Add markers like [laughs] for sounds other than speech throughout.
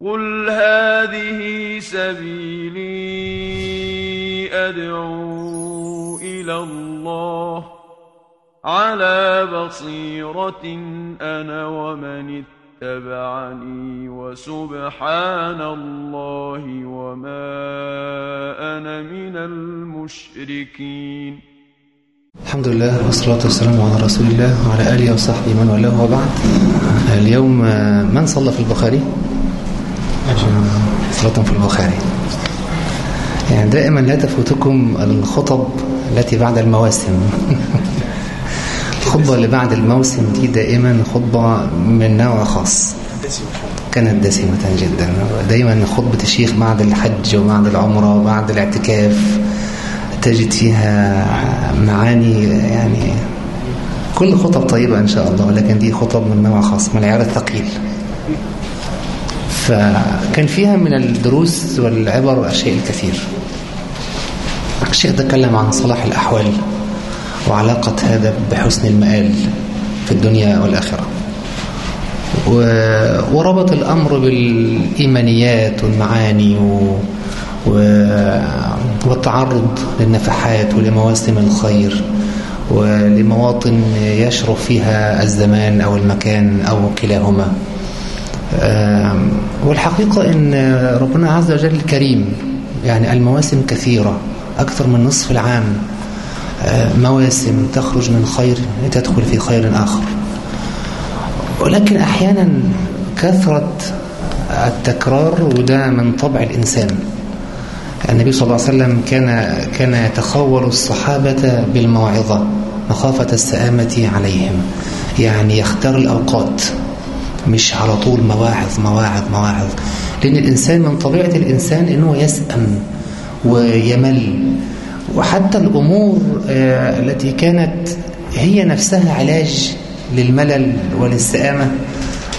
قل هذه سبيلي أدعو إلى الله على بصيرة أنا ومن اتبعني وسبحان الله وما أنا من المشركين. الحمد لله والصلاة والسلام على رسول الله وعلى آله وصحبه من والاه وبعد. اليوم من صلى في البخاري؟ صلاة في البخاري. يعني دائما لا تفوتكم الخطب التي بعد المواسم. [laughs] الخطبة اللي بعد الموسم دي دائما خطبة من نوع خاص. كانت دسمة جدا. دايما خطبة الشيخ بعد الحج وبعد العمرة وبعد الاعتكاف تجد فيها معاني يعني كل خطب طيبة إن شاء الله ولكن دي خطب من نوع خاص من العيار الثقيل. فكان فيها من الدروس والعبر أشياء الكثير. الشيخ تكلم عن صلاح الأحوال وعلاقة هذا بحسن المآل في الدنيا والآخرة. وربط الأمر بالإيمانيات والمعاني و... و... والتعرض للنفحات ولمواسم الخير ولمواطن يشرف فيها الزمان أو المكان أو كلاهما. والحقيقة أن ربنا عز وجل كريم يعني المواسم كثيرة أكثر من نصف العام مواسم تخرج من خير لتدخل في خير آخر. ولكن أحيانا كثرة التكرار وده من طبع الإنسان. النبي صلى الله عليه وسلم كان كان يتخول الصحابة بالموعظة مخافة السآمة عليهم يعني يختار الأوقات. مش على طول مواعظ مواعظ مواعظ. لأن الإنسان من طبيعة الإنسان أنه يسأم ويمل. وحتى الأمور التي كانت هي نفسها علاج للملل وللسآمة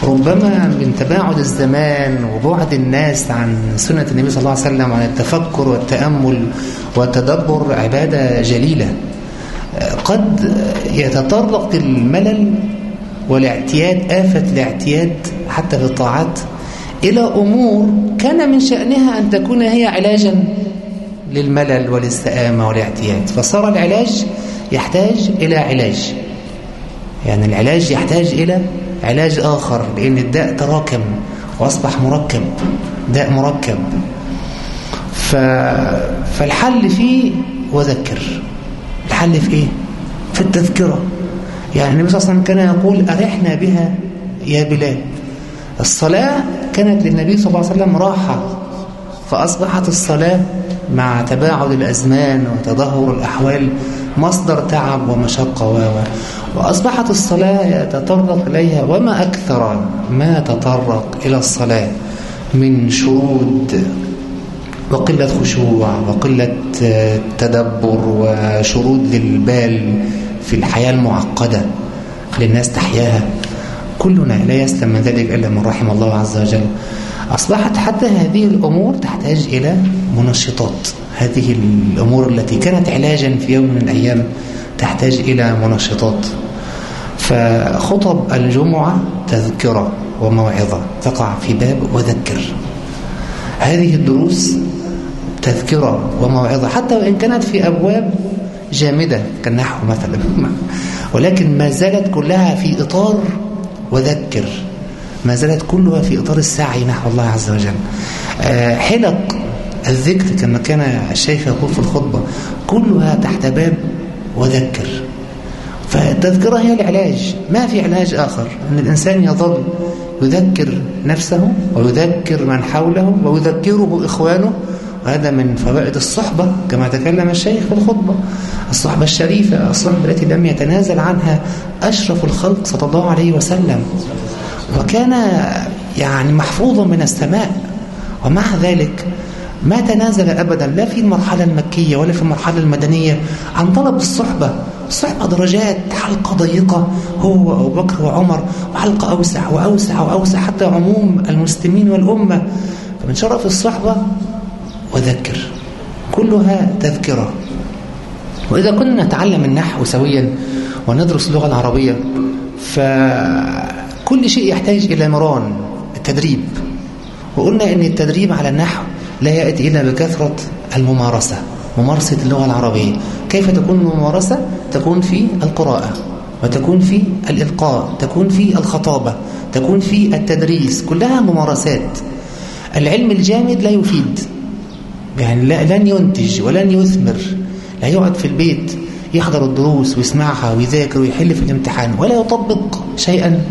ربما من تباعد الزمان وبعد الناس عن سنة النبي صلى الله عليه وسلم عن التفكر والتأمل والتدبر عبادة جليلة. قد يتطرق الملل والاعتياد آفة الاعتياد حتى في الطاعات إلى أمور كان من شأنها أن تكون هي علاجا للملل وللسآمة والاعتياد. فصار العلاج يحتاج إلى علاج. يعني العلاج يحتاج إلى علاج آخر لأن الداء تراكم وأصبح مركب داء مركب. ف... فالحل فيه وذكر. الحل في إيه؟ في التذكرة. يعني النبي صلى الله عليه وسلم كان يقول أرحنا بها يا بلال. الصلاة كانت للنبي صلى الله عليه وسلم راحة فأصبحت الصلاة مع تباعد الأزمان وتدهور الأحوال مصدر تعب ومشقة و وأصبحت الصلاة يتطرق إليها وما أكثر ما تطرق إلى الصلاة من شرود وقلة خشوع وقلة تدبر وشرود للبال. في الحياة المعقدة للناس تحياها. كلنا لا يسلم من ذلك إلا من رحم الله عز وجل. أصبحت حتى هذه الأمور تحتاج إلى منشطات. هذه الأمور التي كانت علاجا في يوم من الأيام تحتاج إلى منشطات. فخطب الجمعة تذكرة وموعظة. تقع في باب وذكر. هذه الدروس تذكرة وموعظة. حتى وإن كانت في أبواب جامدة كالنحو مثلا. ولكن ما زالت كلها في إطار وذكر. ما زالت كلها في إطار السعي نحو الله عز وجل. حلق الذكر كما كان الشيخ يقول في الخطبة كلها تحت باب وذكر. فالتذكرة هي العلاج. ما في علاج آخر. أن الإنسان يظل يذكر نفسه ويذكر من حوله ويذكره إخوانه وهذا من فوائد الصحبة كما تكلم الشيخ في الخطبة. الصحبة الشريفة الصحبة التي لم يتنازل عنها أشرف الخلق صلى الله عليه وسلم. وكان يعني محفوظا من السماء. ومع ذلك ما تنازل أبدا لا في المرحلة المكية ولا في المرحلة المدنية عن طلب الصحبة. الصحبة درجات حلقة ضيقة هو وأبو بكر وعمر وحلقة أوسع وأوسع وأوسع حتى عموم المسلمين والأمة. فمن شرف الصحبة وذكر. كلها تذكرة. وإذا كنا نتعلم النحو سويا وندرس اللغة العربية فكل شيء يحتاج إلى مران التدريب. وقلنا إن التدريب على النحو لا يأتي إلا بكثرة الممارسة ممارسة اللغة العربية. كيف تكون الممارسة؟ تكون في القراءة وتكون في الإلقاء تكون في الخطابة تكون في التدريس. كلها ممارسات. العلم الجامد لا يفيد. يعني لن ينتج ولن يثمر. لا يقعد في البيت يحضر الدروس ويسمعها ويذاكر ويحل في الامتحان ولا يطبق شيئا.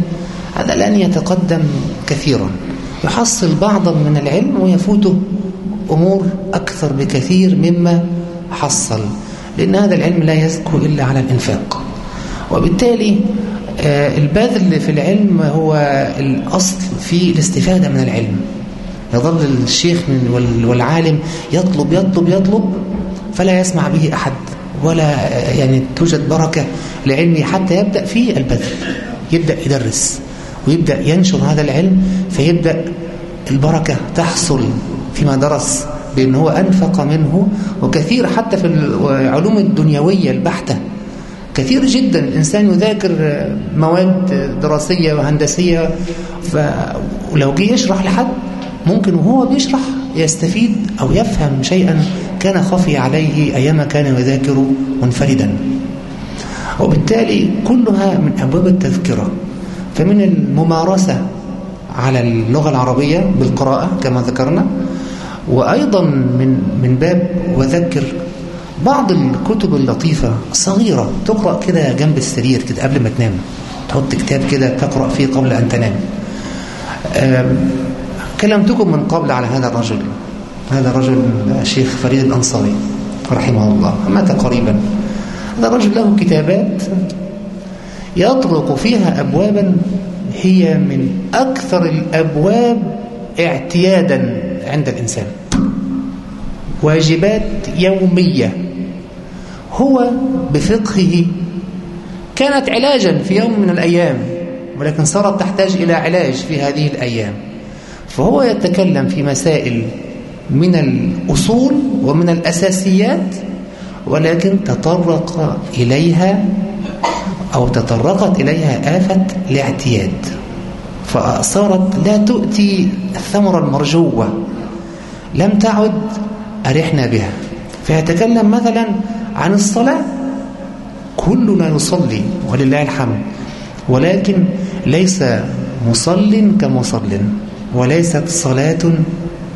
هذا لن يتقدم كثيرا. يحصل بعضا من العلم ويفوته أمور أكثر بكثير مما حصل لأن هذا العلم لا يزكو إلا على الإنفاق. وبالتالي البذل في العلم هو الأصل في الاستفادة من العلم. يظل الشيخ والعالم يطلب يطلب يطلب فلا يسمع به أحد ولا يعني توجد بركة لعلمه حتى يبدأ في البذل يبدأ يدرس ويبدأ ينشر هذا العلم فيبدأ البركة تحصل فيما درس بأن هو أنفق منه وكثير حتى في العلوم الدنيوية البحتة كثير جدا الإنسان يذاكر مواد دراسية وهندسية ولو جه يشرح لحد ممكن وهو بيشرح يستفيد أو يفهم شيئا كان خفي عليه أيام كان يذاكر منفردا. وبالتالي كلها من أبواب التذكرة. فمن الممارسة على اللغة العربية بالقراءة كما ذكرنا وأيضا من من باب وذكر بعض الكتب اللطيفة صغيرة. تقرأ كده جنب السرير كده قبل ما تنام. تحط كتاب كده تقرأ فيه قبل أن تنام. كلمتكم من قبل على هذا الرجل. هذا الرجل الشيخ فريد الأنصاري رحمه الله. مات قريبا. هذا الرجل له كتابات يطرق فيها أبوابا هي من أكثر الأبواب اعتيادا عند الإنسان. واجبات يومية. هو بفقهه كانت علاجا في يوم من الأيام ولكن صارت تحتاج إلى علاج في هذه الأيام. فهو يتكلم في مسائل من الأصول ومن الأساسيات ولكن تطرق إليها أو تطرقت إليها آفة الاعتياد. فصارت لا تؤتي الثمرة المرجوة لم تعد أرحنا بها. فيتكلم مثلا عن الصلاة كلنا يصلي ولله الحمد ولكن ليس مصل كمصل. وليست صلاة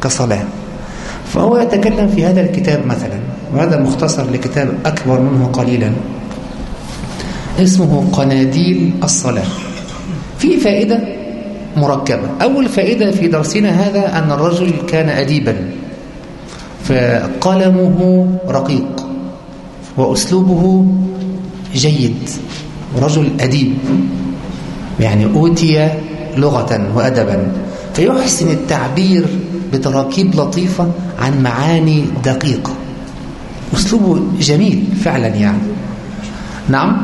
كصلاة. فهو يتكلم في هذا الكتاب مثلا وهذا مختصر لكتاب أكبر منه قليلا. اسمه قناديل الصلاة. في فائدة مركبة. أول فائدة في درسنا هذا أن الرجل كان أديبا فقلمه رقيق وأسلوبه جيد رجل أديب يعني أوتي لغة وأدبا. فيحسن التعبير بتراكيب لطيفة عن معاني دقيقة. أسلوبه جميل فعلا يعني. نعم؟ [laughs]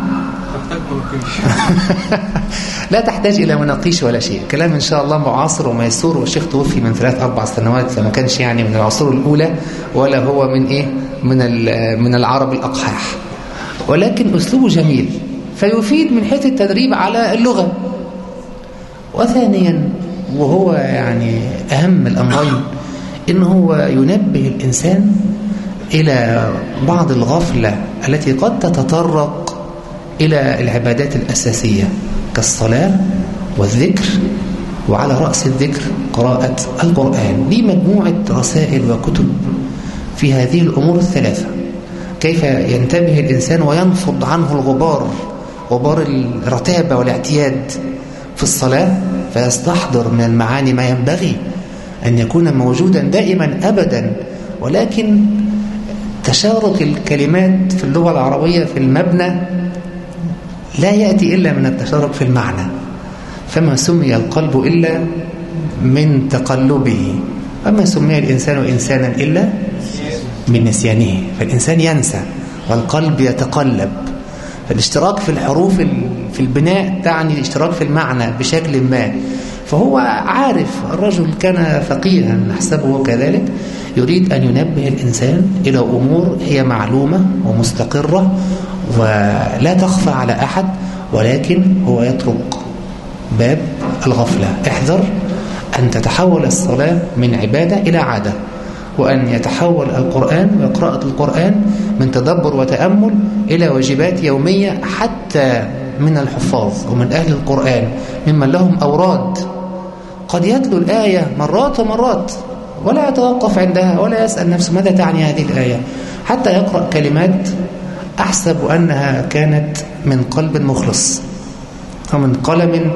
لا تحتاج إلى مناقيش ولا شيء. كلام إن شاء الله معاصر وميسور والشيخ توفي من ثلاث أربع سنوات فما كانش يعني من العصور الأولى ولا هو من إيه؟ من من العرب الأقحاح. ولكن أسلوبه جميل. فيفيد من حيث التدريب على اللغة. وثانيا وهو يعني أهم الأمرين إن هو ينبه الإنسان إلى بعض الغفلة التي قد تتطرق إلى العبادات الأساسية كالصلاة والذكر وعلى رأس الذكر قراءة القرآن لي مجموعة رسائل وكتب في هذه الأمور الثلاثة. كيف ينتبه الإنسان وينفض عنه الغبار غبار الرتابة والإعتياد في الصلاة؟ فيستحضر من المعاني ما ينبغي أن يكون موجودا دائما أبدا. ولكن تشارك الكلمات في اللغة العربية في المبنى لا يأتي إلا من التشارك في المعنى. فما سمي القلب إلا من تقلبه. وما سمي الإنسان إنسانا إلا من نسيانه. فالإنسان ينسى والقلب يتقلب. فالاشتراك في الحروف في البناء تعني الاشتراك في المعنى بشكل ما. فهو عارف الرجل كان فقيها نحسبه كذلك. يريد أن ينبه الإنسان إلى أمور هي معلومة ومستقرة ولا تخفى على أحد ولكن هو يترك باب الغفلة. احذر أن تتحول الصلاة من عبادة إلى عادة. وأن يتحول القرآن وقراءة القرآن من تدبر وتأمل إلى واجبات يومية حتى من الحفاظ ومن أهل القرآن ممن لهم أوراد. قد يتلو الآية مرات ومرات ولا يتوقف عندها ولا يسأل نفسه ماذا تعني هذه الآية. حتى يقرأ كلمات أحسب أنها كانت من قلب مخلص ومن قلم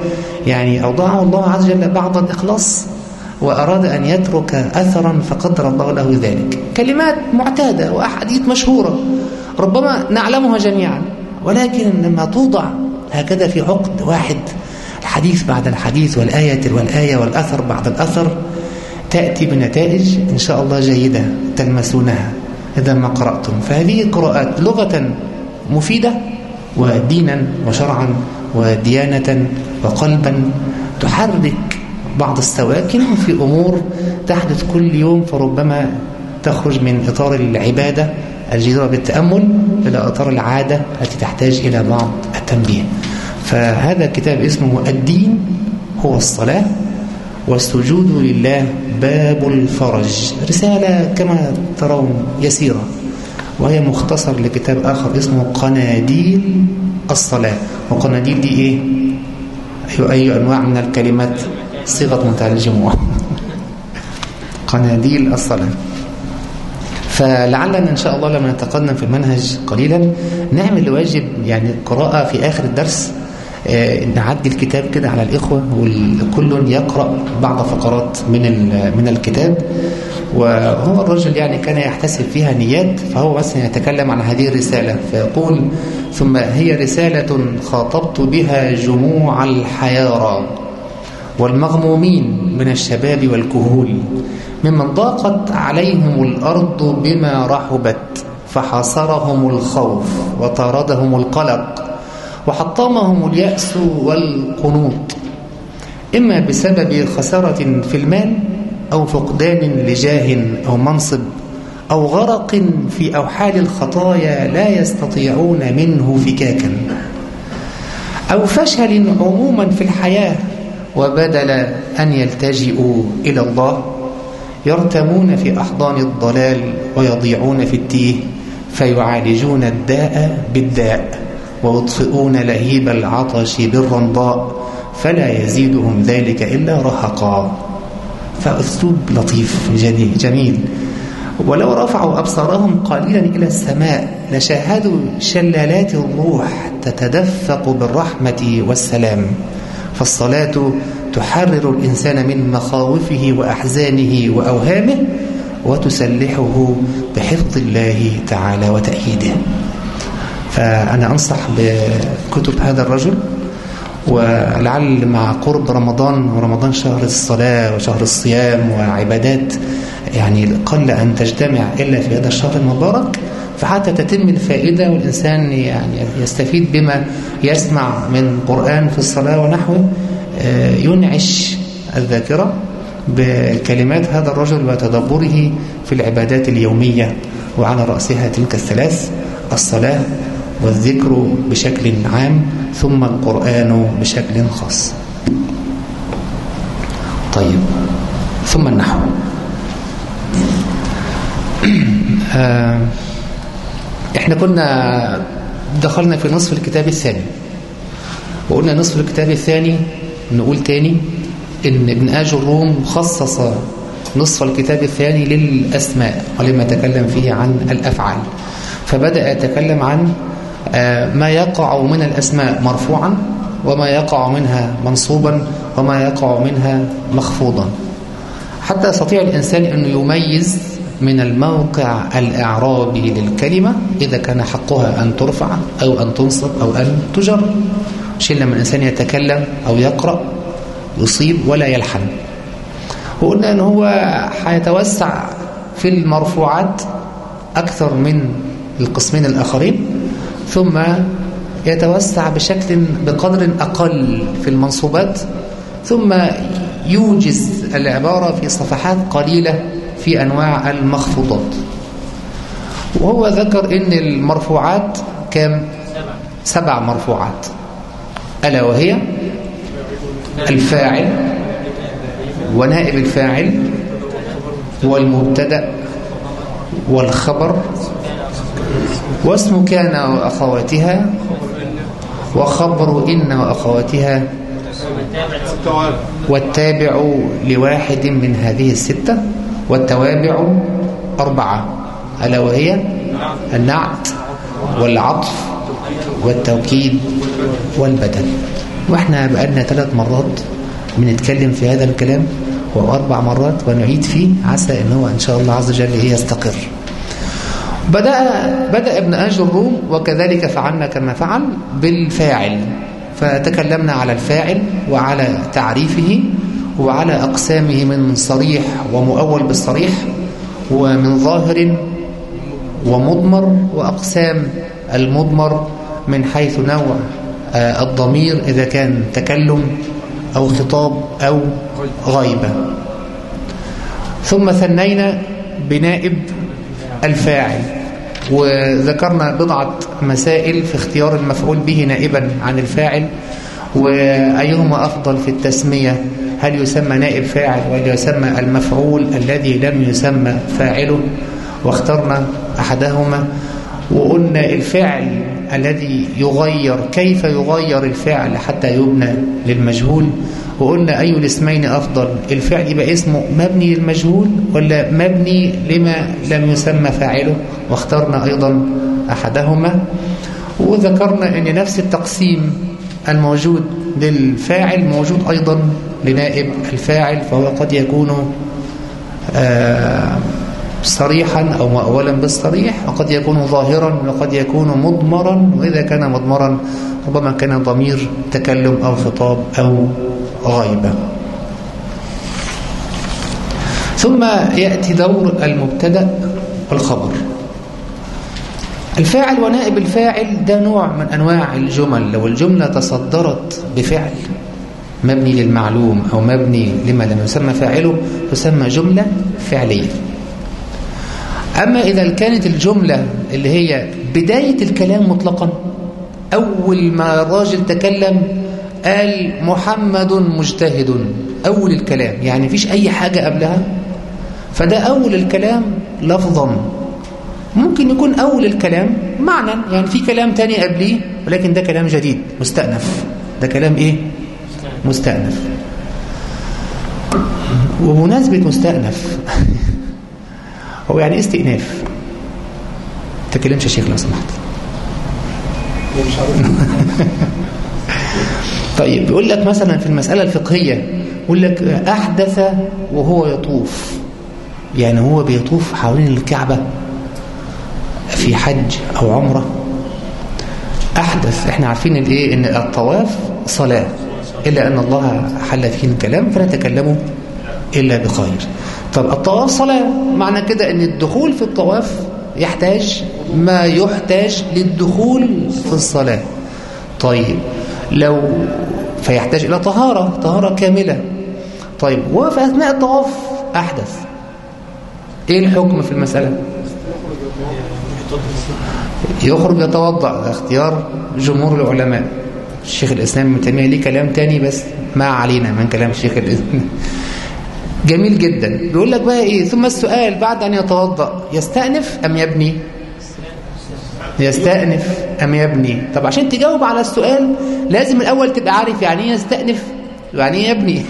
يعني أوضعه الله عز وجل بعض الإخلاص. وأراد أن يترك أثرا فقدر الله له ذلك. كلمات معتادة وأحاديث مشهورة ربما نعلمها جميعا ولكن لما توضع هكذا في عقد واحد الحديث بعد الحديث والآية والآية والأثر بعد الأثر تأتي بنتائج إن شاء الله جيدة تلمسونها. إذا ما قرأتم فهذه قراءات لغة مفيدة ودينا وشرعا وديانة وقلبا تحرك بعض السواكن في أمور تحدث كل يوم فربما تخرج من إطار العبادة الجديرة بالتأمل إلى إطار العادة التي تحتاج إلى بعض التنبيه. فهذا كتاب اسمه الدين هو الصلاة والسجود لله باب الفرج. رسالة كما ترون يسيرة وهي مختصر لكتاب آخر اسمه قناديل الصلاة. وقناديل دي إيه؟ أي, أي أنواع من الكلمات. صيغة منتهى الجموع. قناديل الصلاة. فلعلنا إن شاء الله لما نتقدم في المنهج قليلا نعمل واجب يعني قراءة في آخر الدرس. آه نعدي الكتاب كده على الإخوة وكل يقرأ بعض فقرات من من الكتاب. وهو الرجل يعني كان يحتسب فيها نيات فهو مثلا يتكلم عن هذه الرسالة. فيقول ثم هي رسالة خاطبت بها جموع الحيارى والمغمومين من الشباب والكهول ممن ضاقت عليهم الأرض بما رحبت فحاصرهم الخوف وطاردهم القلق وحطمهم اليأس والقنوط. إما بسبب خسارة في المال أو فقدان لجاه أو منصب أو غرق في أوحال الخطايا لا يستطيعون منه فكاكا. أو فشل عموما في الحياة وبدل أن يلتجئوا إلى الله يرتمون في أحضان الضلال ويضيعون في التيه فيعالجون الداء بالداء ويطفئون لهيب العطش بالرمضاء فلا يزيدهم ذلك إلا رهقا. فأسلوب لطيف جميل. ولو رفعوا أبصارهم قليلا إلى السماء لشاهدوا شلالات الروح تتدفق بالرحمة والسلام. فالصلاة تحرر الإنسان من مخاوفه وأحزانه وأوهامه وتسلحه بحفظ الله تعالى وتأييده. فأنا أنصح بكتب هذا الرجل ولعل مع قرب رمضان ورمضان شهر الصلاة وشهر الصيام وعبادات يعني قل أن تجتمع إلا في هذا الشهر المبارك فحتى تتم الفائدة والإنسان يعني يستفيد بما يسمع من قرآن في الصلاة ونحوه ينعش الذاكرة بكلمات هذا الرجل وتدبره في العبادات اليومية وعلى رأسها تلك الثلاث الصلاة والذكر بشكل عام ثم القرآن بشكل خاص. طيب ثم النحو. [clears throat] إحنا كنا دخلنا في نصف الكتاب الثاني. وقلنا نصف الكتاب الثاني نقول تاني إن ابن آج الروم خصص نصف الكتاب الثاني للأسماء ولما تكلم فيه عن الأفعال. فبدأ يتكلم عن ما يقع من الأسماء مرفوعا وما يقع منها منصوبا وما يقع منها مخفوضا. حتى يستطيع الإنسان أنه يميز من الموقع الإعرابي للكلمة إذا كان حقها أن ترفع أو أن تنصب أو أن تجر. شيء لما الإنسان يتكلم أو يقرأ يصيب ولا يلحن. وقلنا أن هو حيتوسع في المرفوعات أكثر من القسمين الآخرين ثم يتوسع بشكل بقدر أقل في المنصوبات ثم يوجز العبارة في صفحات قليلة في أنواع المخفوضات. وهو ذكر إن المرفوعات كم؟ سبع مرفوعات. ألا وهي؟ الفاعل ونائب الفاعل والمبتدأ والخبر. واسم كان وأخواتها وخبر إن وأخواتها والتابع لواحد من هذه الستة. والتوابع أربعة ألا وهي النعت والعطف والتوكيد والبدل وإحنا بقالنا ثلاث مرات بنتكلم في هذا الكلام وأربع مرات ونعيد فيه عسى إن هو إن شاء الله عز وجل يستقر. بدأ, بدأ ابن أجل الروم وكذلك فعلنا كما فعل بالفاعل. فتكلمنا على الفاعل وعلى تعريفه وعلى أقسامه من صريح ومؤول بالصريح ومن ظاهر ومضمر وأقسام المضمر من حيث نوع الضمير إذا كان تكلم أو خطاب أو غيبة. ثم ثنينا بنائب الفاعل وذكرنا بضعة مسائل في اختيار المفعول به نائبا عن الفاعل وأيهما أفضل في التسمية؟ هل يسمى نائب فاعل ولا يسمى المفعول الذي لم يسمى فاعله؟ واخترنا أحدهما. وقلنا الفعل الذي يغير كيف يغير الفعل حتى يبنى للمجهول؟ وقلنا أي الاسمين أفضل؟ الفعل يبقى اسمه مبني للمجهول ولا مبني لما لم يسمى فاعله؟ واخترنا أيضا أحدهما. وذكرنا أن نفس التقسيم الموجود للفاعل موجود أيضا. لنائب الفاعل فهو قد يكون آه صريحا أو مؤولا بالصريح وقد يكون ظاهرا وقد يكون مضمرا وإذا كان مضمرا ربما كان ضمير تكلم أو خطاب أو غيبة ثم يأتي دور المبتدأ والخبر. الفاعل ونائب الفاعل ده نوع من أنواع الجمل لو الجملة تصدرت بفعل. مبني للمعلوم أو مبني لما لم يسمى فاعله تسمى جملة فعلية. أما إذا كانت الجملة اللي هي بداية الكلام مطلقا أول ما الراجل تكلم قال محمد مجتهد أول الكلام يعني فيش أي حاجة قبلها فده أول الكلام لفظا. ممكن يكون أول الكلام معنى يعني في كلام تاني قبليه ولكن ده كلام جديد مستأنف. ده كلام إيه؟ مستأنف. وبمناسبة مستأنف [laughs] هو يعني استئناف. تكلمش يا شيخ لو سمحت. [laughs] طيب يقول لك مثلا في المسألة الفقهية يقول لك أحدث وهو يطوف. يعني هو بيطوف حوالين الكعبة في حج أو عمرة. أحدث إحنا عارفين الإيه؟ إن الطواف صلاة. إلا أن الله حل فيه الكلام فلا تكلموا إلا بخير. طب الطواف صلاة معنى كده إن الدخول في الطواف يحتاج ما يحتاج للدخول في الصلاة. طيب لو فيحتاج إلى طهارة طهارة كاملة. طيب وفي أثناء الطواف أحدث. إيه الحكم في المسألة؟ يخرج يتوضأ اختيار جمهور العلماء. الشيخ الإسلام ابن تيمية ليه كلام تاني بس ما علينا من كلام الشيخ الإسلام [laughs] جميل جدا. بيقول لك بقى إيه؟ ثم السؤال بعد أن يتوضأ يستأنف أم يبني؟ يستأنف أم يبني؟ طب عشان تجاوب على السؤال لازم الأول تبقى عارف يعني إيه يستأنف يعني إيه يبني؟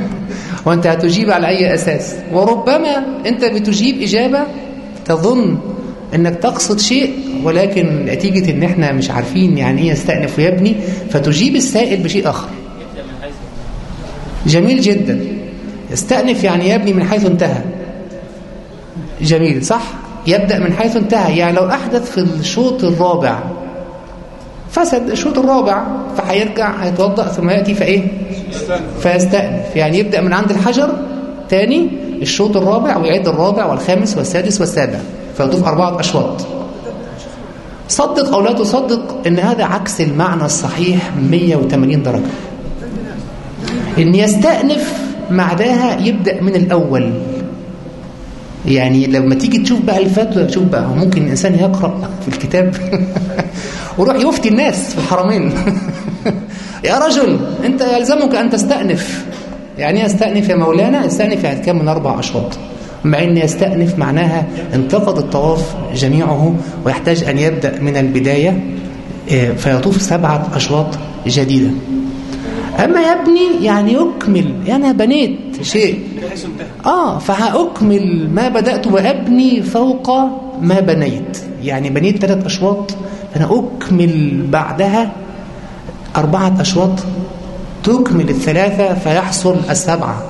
[laughs] وأنت هتجيب على أي أساس؟ وربما أنت بتجيب إجابة تظن إنك تقصد شيء ولكن نتيجة إن إحنا مش عارفين يعني إيه يستأنف ويبني فتجيب السائل بشيء آخر. جميل جدا. يستأنف يعني يبني من حيث انتهى. جميل صح؟ يبدأ من حيث انتهى. يعني لو أحدث في الشوط الرابع فسد الشوط الرابع فهيرجع هيتوضأ ثم يأتي فإيه؟ فيستأنف. يعني يبدأ من عند الحجر تاني الشوط الرابع ويعد الرابع والخامس والسادس والسابع فيضيف أربعة أشواط. صدق أو لا تصدق إن هذا عكس المعنى الصحيح 180 درجة. إن يستأنف معناها يبدأ من الأول. يعني لما تيجي تشوف بقى الفتوى تشوف بقى ممكن الإنسان يقرأ في الكتاب. [laughs] ويروح يفتي الناس في الحرمين. [laughs] يا رجل أنت يلزمك أن تستأنف. يعني يستأنف يا مولانا؟ يستأنف يعني كم من أربع أشواط. مع أن يستأنف معناها انتقد الطواف جميعه ويحتاج أن يبدأ من البداية فيطوف سبعة أشواط جديدة. أما يبني يعني يكمل يعني بنيت شيء. آه فهأكمل ما بدأت وأبني فوق ما بنيت. يعني بنيت ثلاث أشواط فأنا أكمل بعدها أربعة أشواط تكمل الثلاثة فيحصل السبعة.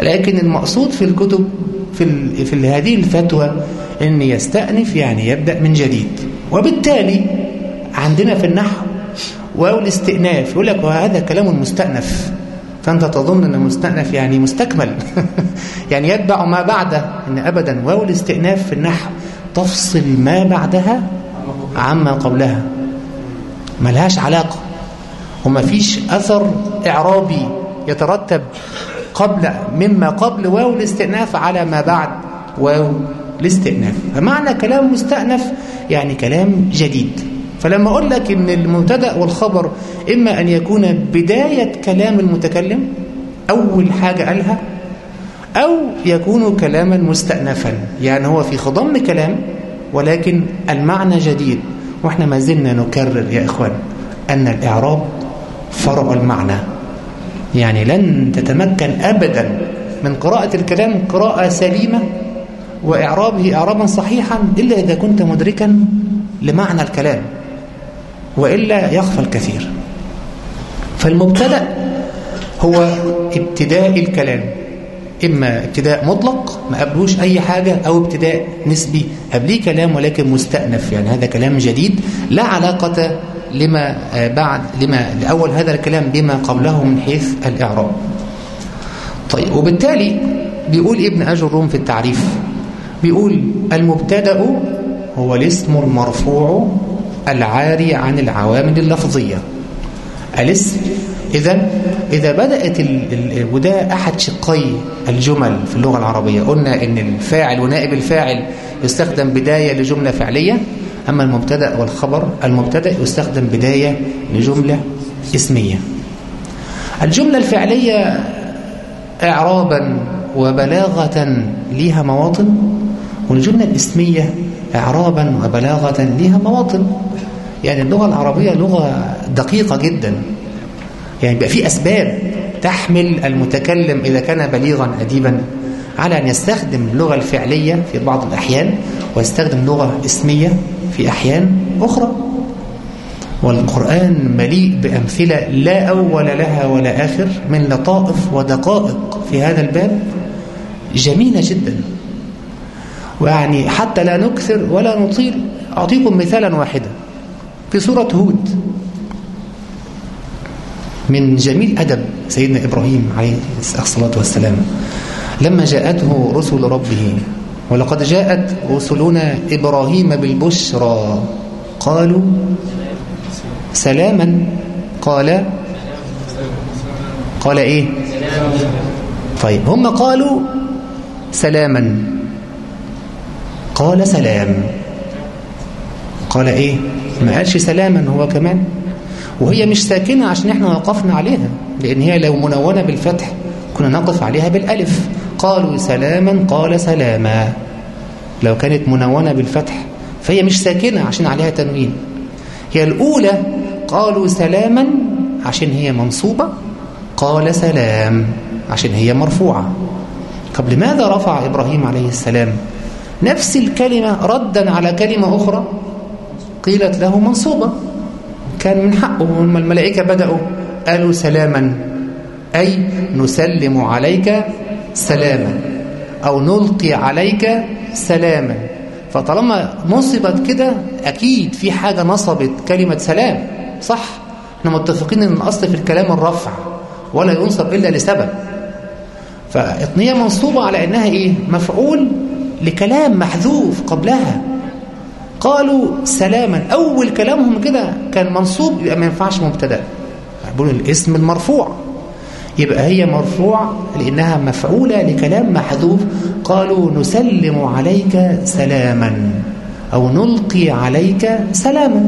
لكن المقصود في الكتب في, في هذه الفتوى أن يستأنف يعني يبدأ من جديد. وبالتالي عندنا في النحو واو الاستئناف يقول لك وهذا كلام مستأنف. فأنت تظن أن مستأنف يعني مستكمل. [laughs] يعني يتبع ما بعده أن أبدا واو الاستئناف في النحو تفصل ما بعدها عما قبلها. ملهاش علاقة. وما فيش أثر إعرابي يترتب قبل مما قبل واو الاستئناف على ما بعد واو الاستئناف. فمعنى كلام مستأنف يعني كلام جديد. فلما أقول لك إن المبتدأ والخبر إما أن يكون بداية كلام المتكلم أول حاجة قالها أو يكون كلاما مستأنفا. يعني هو في خضم كلام ولكن المعنى جديد. وإحنا ما زلنا نكرر يا إخوان أن الإعراب فرع المعنى. يعني لن تتمكن أبدا من قراءة الكلام قراءة سليمة وإعرابه إعرابا صحيحا إلا إذا كنت مدركا لمعنى الكلام وإلا يخفى الكثير. فالمبتدأ هو ابتداء الكلام إما ابتداء مطلق ما قبلوش أي حاجة أو ابتداء نسبي قبليه كلام ولكن مستأنف يعني هذا كلام جديد لا علاقة لما بعد لما لأول هذا الكلام بما قبله من حيث الإعراب طيب وبالتالي بيقول ابن أجر في التعريف بيقول المبتدأ هو الاسم المرفوع العاري عن العوامل اللفظية الاسم إذا إذا بدأت. وده أحد شقي الجمل في اللغة العربية قلنا إن الفاعل ونائب الفاعل يستخدم بداية لجملة فعلية أما المبتدأ والخبر المبتدأ يستخدم بداية لجملة اسمية. الجملة الفعلية إعرابا وبلاغة ليها مواطن والجملة الاسمية إعرابا وبلاغة ليها مواطن. يعني اللغة العربية لغة دقيقة جدا. يعني بقى في أسباب تحمل المتكلم إذا كان بليغا أديبا على أن يستخدم اللغة الفعلية في بعض الأحيان. ويستخدم لغة اسمية في أحيان أخرى. والقرآن مليء بأمثلة لا أول لها ولا آخر من لطائف ودقائق في هذا الباب جميلة جدا. ويعني حتى لا نكثر ولا نطيل أعطيكم مثالا واحدا. في سورة هود من جميل أدب سيدنا إبراهيم عليه الصلاة والسلام لما جاءته رسل ربه ولقد جاءت رسلنا إبراهيم بالبشرى. قالوا سلاما. قال قال إيه؟ طيب هم قالوا سلاما. قال سلام. قال إيه؟ ما قالش سلاما هو كمان. وهي مش ساكنة عشان إحنا وقفنا عليها لأن هي لو منونة بالفتح كنا نقف عليها بالألف. قالوا سلاما قال سلاما. لو كانت منونة بالفتح فهي مش ساكنة عشان عليها تنوين. هي الأولى قالوا سلاما عشان هي منصوبة قال سلام عشان هي مرفوعة. طب لماذا رفع إبراهيم عليه السلام نفس الكلمة ردا على كلمة أخرى؟ قيلت له منصوبة. كان من حقه لما الملائكة بدأوا قالوا سلاما أي نسلم عليك سلاما أو نلقي عليك سلاما. فطالما نصبت كده أكيد في حاجة نصبت كلمة سلام صح؟ إحنا متفقين إن الأصل في الكلام الرفع ولا ينصب إلا لسبب. فإطنية منصوبة على أنها إيه؟ مفعول لكلام محذوف قبلها. قالوا سلاما أول كلامهم كده كان منصوب يبقى ما ينفعش مبتدأ. بيقولوا الاسم المرفوع. يبقى هي مرفوع لأنها مفعولة لكلام محذوف. قالوا نسلم عليك سلاما أو نلقي عليك سلاما.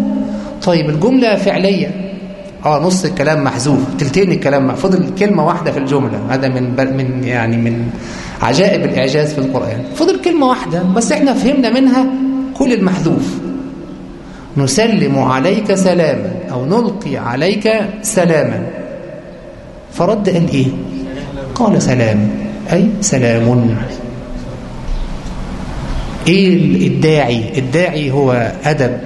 طيب الجملة فعلية. آه نص الكلام محذوف تلتين الكلام فضل كلمة واحدة في الجملة. هذا من من يعني من عجائب الإعجاز في القرآن. فضل كلمة واحدة بس إحنا فهمنا منها كل المحذوف. نسلم عليك سلاما أو نلقي عليك سلاما. فرد قال إيه؟ قال سلام. أي سلام. إيه الداعي؟ الداعي هو أدب.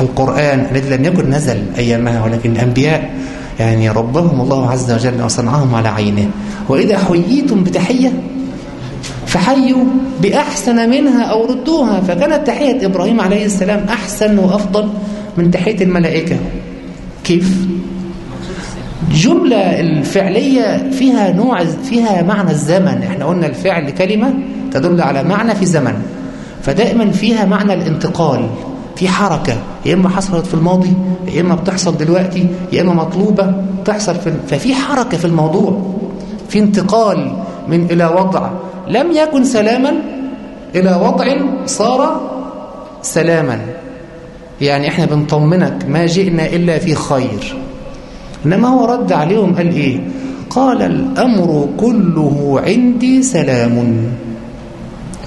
القرآن الذي لم يكن نزل أيامها ولكن الأنبياء يعني ربهم الله عز وجل وصنعهم على عينه. وإذا حييتم بتحية فحيوا بأحسن منها أو ردوها. فكانت تحية إبراهيم عليه السلام أحسن وأفضل من تحية الملائكة. كيف؟ جملة الفعلية فيها نوع فيها معنى الزمن. إحنا قلنا الفعل كلمة تدل على معنى في زمن. فدائما فيها معنى الانتقال. في حركة يا إما حصلت في الماضي يا إما بتحصل دلوقتي يا إما مطلوبة تحصل في ففي حركة في الموضوع. في انتقال من إلى وضع. لم يكن سلاما إلى وضع صار سلاما. يعني إحنا بنطمنك ما جئنا إلا في خير. إنما هو رد عليهم قال إيه؟ قال الأمر كله عندي سلام.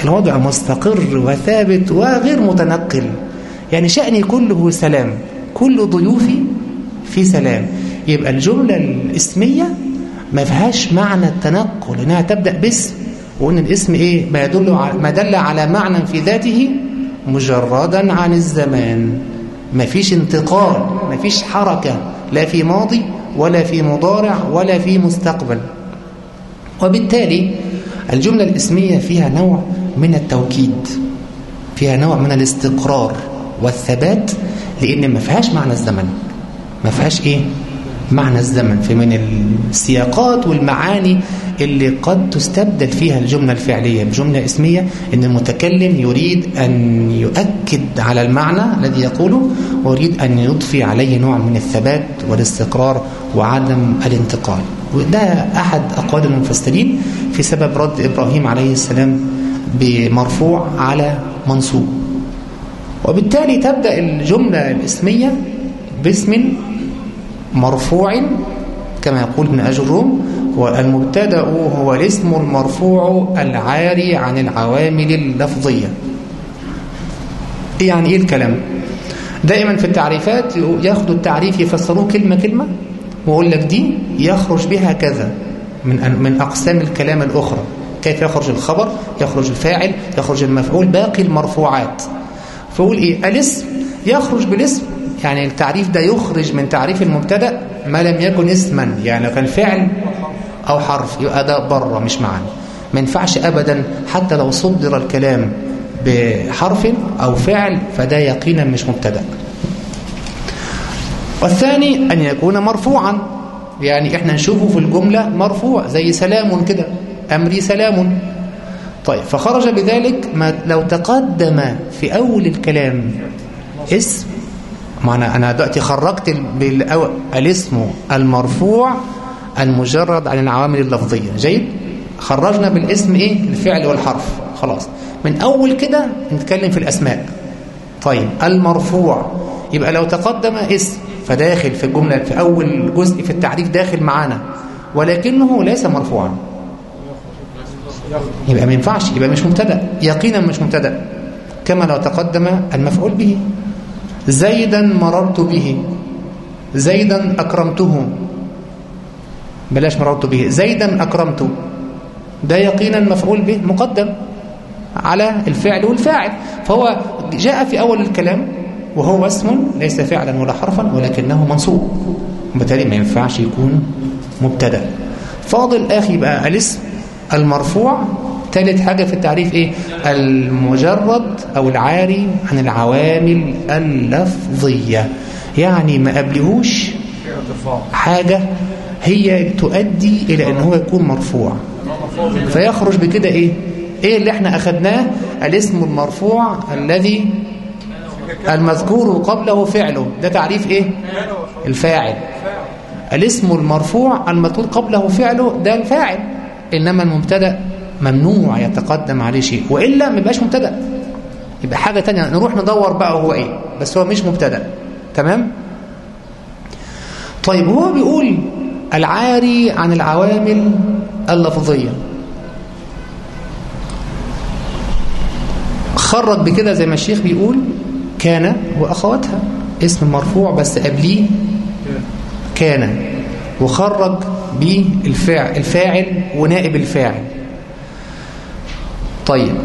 الوضع مستقر وثابت وغير متنقل. يعني شأني كله سلام. كل ضيوفي في سلام. يبقى الجملة الاسمية ما فيهاش معنى التنقل. إنها تبدأ باسم. وإن الاسم إيه؟ ما يدل ما دل على معنى في ذاته مجردا عن الزمان. ما فيش انتقال. ما فيش حركة. لا في ماضي ولا في مضارع ولا في مستقبل. وبالتالي الجملة الإسمية فيها نوع من التوكيد فيها نوع من الاستقرار والثبات لأن ما فيهاش معنى الزمن. ما فيهاش إيه؟ معنى الزمن في من السياقات والمعاني اللي قد تستبدل فيها الجملة الفعلية بجملة اسمية إن المتكلم يريد أن يؤكد على المعنى الذي يقوله ويريد أن يضفي عليه نوع من الثبات والاستقرار وعدم الانتقال. وده أحد أقوال المفسرين في سبب رد إبراهيم عليه السلام بمرفوع على منصوب. وبالتالي تبدأ الجملة الاسمية باسم مرفوع كما يقول ابن أجروم والمبتدأ هو الاسم المرفوع العاري عن العوامل اللفظية. يعني إيه الكلام؟ دائما في التعريفات ياخدوا التعريف يفسروه كلمة كلمة ويقول لك دي يخرج بها كذا من من أقسام الكلام الأخرى. كيف يخرج الخبر يخرج الفاعل يخرج المفعول باقي المرفوعات. فقول إيه؟ الاسم يخرج بالاسم يعني التعريف ده يخرج من تعريف المبتدأ ما لم يكن اسما يعني كان فعل أو حرف يبقى ده بره مش معنى ما ينفعش أبدا حتى لو صدر الكلام بحرف أو فعل فده يقينا مش مبتدأ. والثاني أن يكون مرفوعا يعني إحنا نشوفه في الجملة مرفوع زي سلام كده أمري سلام. طيب فخرج بذلك ما لو تقدم في أول الكلام اسم معنى أنا دلوقتي خرجت الاسم المرفوع المجرد عن العوامل اللفظية. جيد؟ خرجنا بالاسم إيه؟ الفعل والحرف. خلاص. من أول كده نتكلم في الأسماء. طيب. المرفوع. يبقى لو تقدم اسم فداخل في الجملة في أول جزء في التعريف داخل معانا. ولكنه ليس مرفوعا. يبقى ما ينفعش. يبقى مش مبتدأ. يقينا مش مبتدأ. كما لو تقدم المفعول به. زيدا مررت به. زيدا أكرمته. بلاش مررت به. زيدا أكرمته ده يقينا مفعول به مقدم على الفعل والفاعل. فهو جاء في أول الكلام وهو اسم ليس فعلا ولا حرفا ولكنه منصوب. وبالتالي ما ينفعش يكون مبتدأ. فاضل أخي بقى الاسم المرفوع. ثالث حاجة في التعريف إيه؟ المجرد أو العاري عن العوامل اللفظية. يعني ما قبلهوش حاجة هي تؤدي إلى إن هو يكون مرفوع. فيخرج بكده إيه؟ إيه اللي إحنا أخدناه؟ الاسم المرفوع الذي المذكور قبله فعله. ده تعريف إيه؟ الفاعل. الاسم المرفوع المذكور قبله فعله ده الفاعل. إنما المبتدأ ممنوع يتقدم عليه شيء. وإلا ما يبقاش مبتدأ. يبقى حاجة تانية نروح ندور بقى هو إيه. بس هو مش مبتدأ. تمام؟ طيب هو بيقول العاري عن العوامل اللفظية. خرج بكده زي ما الشيخ بيقول كان وأخواتها. اسم مرفوع بس قبليه. كان. وخرج بالفعل الفاعل ونائب الفاعل. طيب.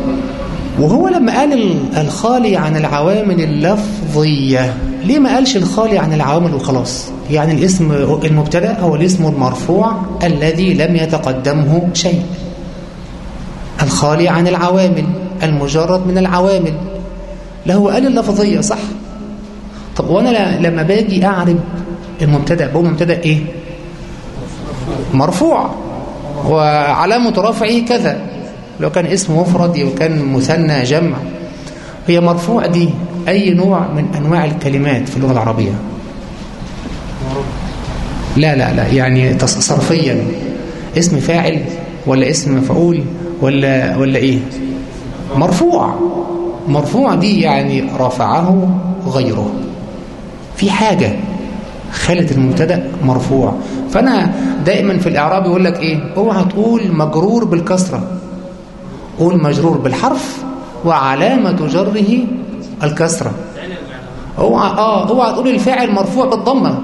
وهو لما قال الخالي عن العوامل اللفظية. ليه ما قالش الخالي عن العوامل وخلاص؟ يعني الاسم المبتدأ هو الاسم المرفوع الذي لم يتقدمه شيء. الخالي عن العوامل المجرد من العوامل. له هو قال اللفظية صح؟ طب وأنا لما باجي أعرب المبتدأ بقول مبتدأ إيه؟ مرفوع. وعلامة رفعه كذا. لو كان اسم مفرد لو كان مثنى جمع. هي مرفوع دي أي نوع من أنواع الكلمات في اللغة العربية؟ لا لا لا يعني صرفيا. اسم فاعل ولا اسم مفعول ولا ولا إيه؟ مرفوع. مرفوع دي يعني رفعه غيره. في حاجة خلت المبتدأ مرفوع. فأنا دائما في الإعراب يقول لك إيه؟ اوعى تقول مجرور بالكسرة. قول مجرور بالحرف وعلامة جره الكسرة. اوعى آه اوعى تقول الفاعل مرفوع بالضمة.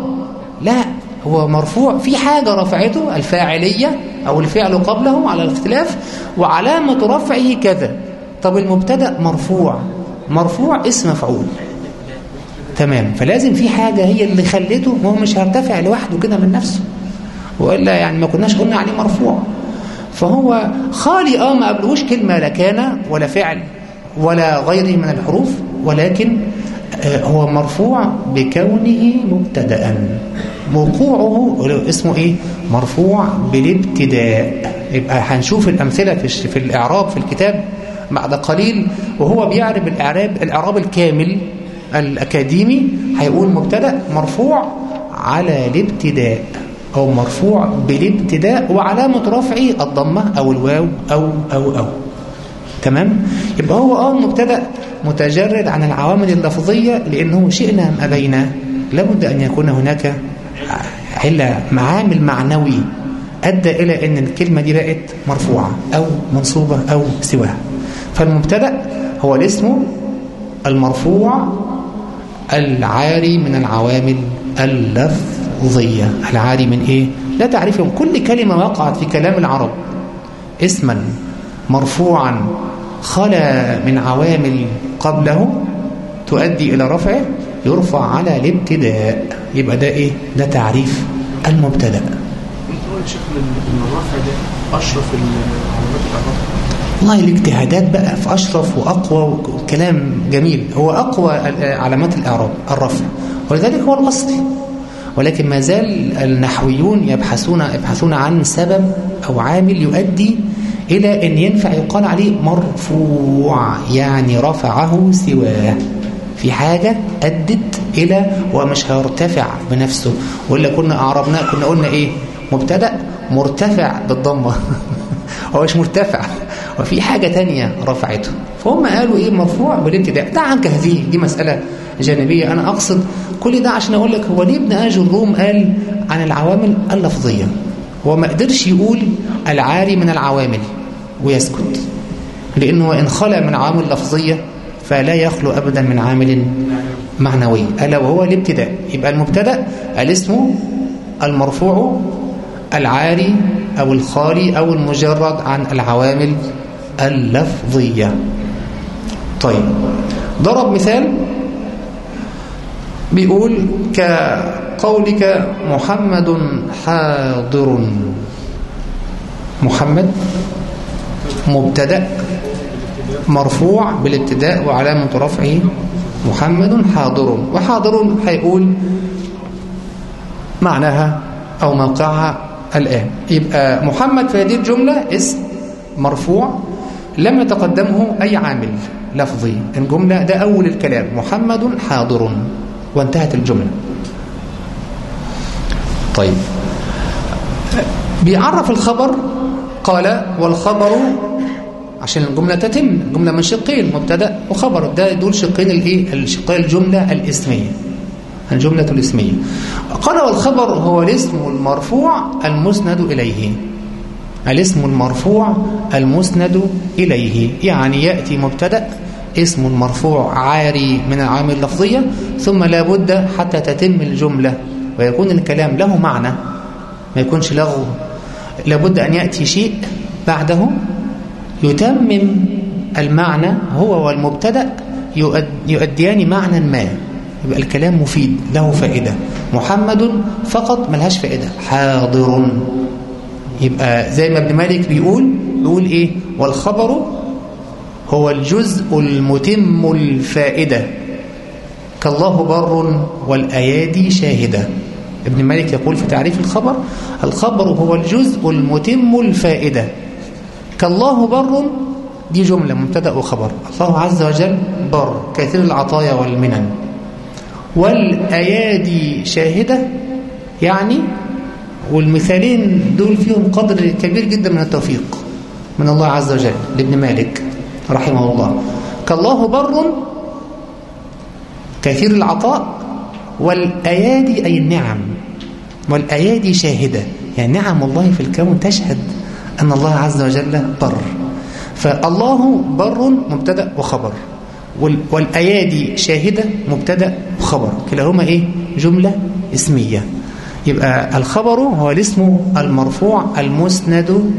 لا هو مرفوع في حاجة رفعته الفاعلية أو الفعل قبله على الاختلاف وعلامة رفعه كذا. طب المبتدأ مرفوع مرفوع اسم مفعول. تمام. فلازم في حاجة هي اللي خلته وهو مش هيرتفع لوحده كده من نفسه. وإلا يعني ما كناش قلنا عليه مرفوع. فهو خالي آه ما قبلوش كلمة لا كان ولا فعل ولا غيره من الحروف ولكن هو مرفوع بكونه مبتدا. وقوعه اسمه إيه؟ مرفوع بالابتداء. يبقى هنشوف الأمثلة في في الإعراب في الكتاب بعد قليل. وهو بيعرب الإعراب الإعراب الكامل الأكاديمي هيقول مبتدأ مرفوع على الابتداء. أو مرفوع بالابتداء وعلامة رفعه الضمة أو الواو أو أو أو. تمام؟ يبقى هو آه مبتدأ متجرد عن العوامل اللفظية لأنه شئنا أم أبينا. لابد أن يكون هناك علة معامل معنوي أدى إلى أن الكلمة دي بقت مرفوعة أو منصوبة أو سواها. فالمبتدأ هو الاسم المرفوع العاري من العوامل اللفظيه العاري من إيه؟ لا تعرفهم. كل كلمة وقعت في كلام العرب. اسما مرفوعا خلا من عوامل قبله تؤدي إلى رفعه يرفع على الابتداء. يبقى ده إيه؟ ده تعريف المبتدأ. إن الرفع ده العرب والله الاجتهادات بقى في أشرف وأقوى وكلام جميل. هو أقوى علامات الإعراب. الرفع. ولذلك هو الأصل. ولكن ما زال النحويون يبحثون يبحثون عن سبب أو عامل يؤدي إلى أن ينفع يقال عليه مرفوع يعني رفعه سواه. في حاجة أدت إلى ومش هيرتفع بنفسه. وإلا كنا أعربناه كنا قلنا إيه؟ مبتدأ مرتفع بالضمة. [laughs] هو مش مرتفع. وفي حاجة تانية رفعته. فهم قالوا إيه؟ مرفوع بالابتداء. ده عن كهذه دي مسألة جانبية. أنا أقصد كل ده عشان أقول لك هو ليه ابن آج الروم قال عن العوامل اللفظية. هو ما قدرش يقول العاري من العوامل ويسكت لأنه إن خلى من عوامل لفظية فلا يخلو أبدا من عامل معنوي. ألا وهو الابتداء. يبقى المبتدأ الاسم المرفوع العاري أو الخالي أو المجرد عن العوامل اللفظية. طيب ضرب مثال بيقول كقولك محمد حاضر. محمد مبتدأ مرفوع بالابتداء وعلامة رفعه محمد حاضر. وحاضر هيقول معناها أو موقعها الآن. يبقى محمد في هذه الجملة اسم مرفوع لم يتقدمه أي عامل لفظي. الجملة ده أول الكلام. محمد حاضر. وانتهت الجملة. طيب. بيعرف الخبر قال والخبر عشان الجملة تتم الجملة من شقين مبتدأ وخبر. ده دول شقين الايه؟ الشقين الجملة الاسمية الجملة الاسمية. قال والخبر هو الاسم المرفوع المسند إليه. الاسم المرفوع المسند إليه يعني يأتي مبتدأ اسم مرفوع عاري من العامل اللفظية ثم لا بد حتى تتم الجملة ويكون الكلام له معنى ما يكونش لغو لابد أن يأتي شيء بعده يتمم المعنى هو والمبتدأ يؤديان معنى ما يبقى الكلام مفيد له فائدة. محمد فقط ملهاش فائدة حاضر. يبقى زي ما ابن مالك بيقول بيقول إيه؟ والخبر هو الجزء المتم الفائدة. كالله بر والأيادي شاهدة. ابن مالك يقول في تعريف الخبر الخبر هو الجزء المتم الفائدة. كالله بر دي جملة مبتدأ وخبر. الله عز وجل بر كثير العطايا والمنن. والأيادي شاهدة يعني والمثالين دول فيهم قدر كبير جدا من التوفيق من الله عز وجل لابن مالك. رحمه الله كالله بر كثير العطاء والأيادي أي النعم. والأيادي شاهدة. يعني نعم الله في الكون تشهد أن الله عز وجل بر. فالله بر مبتدأ وخبر. والأيادي شاهدة مبتدأ وخبر. كلاهما إيه؟ جملة اسمية. يبقى الخبر هو الاسم المرفوع المسند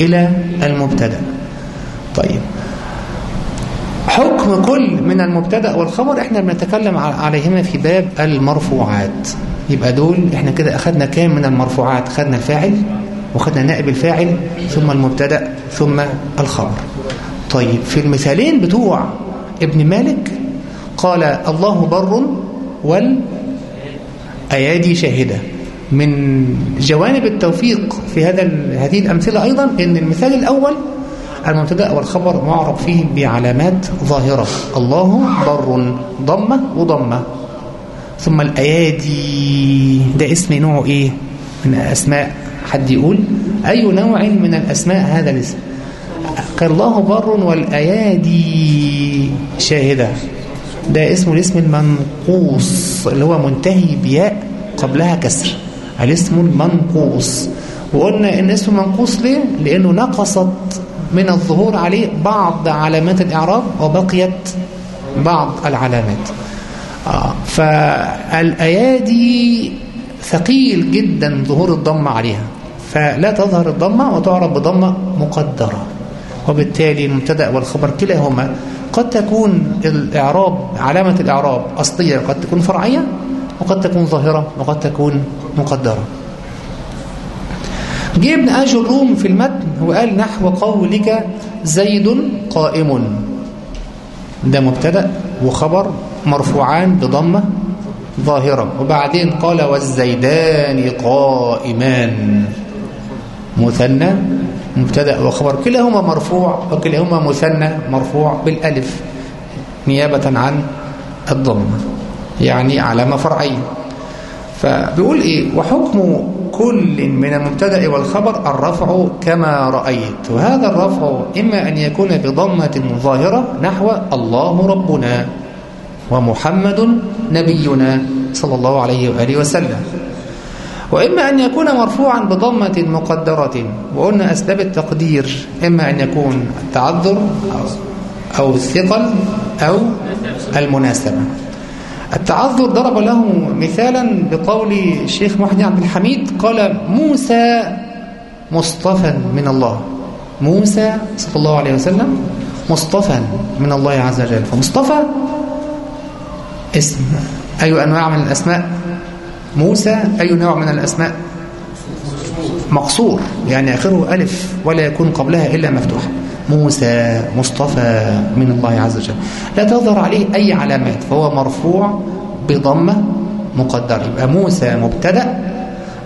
إلى المبتدأ. طيب. حكم كل من المبتدأ والخبر إحنا بنتكلم عليهما في باب المرفوعات. يبقى دول إحنا كده اخذنا كام من المرفوعات؟ خدنا الفاعل وخدنا نائب الفاعل ثم المبتدأ ثم الخبر. طيب في المثالين بتوع ابن مالك قال الله بر والأيادي شاهدة. من جوانب التوفيق في هذا هذه الأمثلة أيضا أن المثال الأول المبتدا والخبر معرب فيه بعلامات ظاهرة. الله بر ضمة وضمة ثم الأيادي. ده اسم نوعه إيه؟ من أسماء حد يقول أي نوع من الأسماء هذا الاسم؟ كالله بر والأيادي. شاهدة. ده اسمه الاسم المنقوص اللي هو منتهي بياء قبلها كسر. الاسم المنقوص. وقلنا إن اسمه منقوص ليه؟ لأنه نقصت من الظهور عليه بعض علامات الإعراب وبقيت بعض العلامات. آه فالايادي ثقيل جدا ظهور الضمة عليها. فلا تظهر الضمة وتعرب بضمة مقدرة. وبالتالي المبتدأ والخبر كلاهما قد تكون الإعراب علامة الإعراب أصلية وقد تكون فرعية وقد تكون ظاهرة وقد تكون مقدرة. جه ابن آج الروم في المتن وقال نحو قولك زيد قائم. ده مبتدأ وخبر مرفوعان بضمة ظاهرة. وبعدين قال والزيدان قائمان. مثنى مبتدأ وخبر. كلاهما مرفوع وكلاهما مثنى مرفوع بالألف نيابة عن الضم يعني علامة فرعية. فبيقول إيه؟ وحكم كل من المبتدأ والخبر الرفع كما رأيت. وهذا الرفع إما أن يكون بضمة ظاهره نحو الله ربنا ومحمد نبينا صلى الله عليه وآله وسلم وإما أن يكون مرفوعا بضمة مقدرة وقلنا أسباب التقدير إما أن يكون التعذر أو الثقل أو المناسبة. التعذر ضرب له مثالا بقول الشيخ محمد عبد الحميد قال موسى مصطفى من الله. موسى صلى الله عليه وسلم مصطفى من الله عز وجل. فمصطفى اسم. أي أنواع من الأسماء؟ موسى أي نوع من الأسماء؟ مقصور يعني آخره ألف ولا يكون قبلها إلا مفتوح موسى مصطفى من الله عز وجل. لا تظهر عليه أي علامات فهو مرفوع بضمة مقدرة. يبقى موسى مبتدأ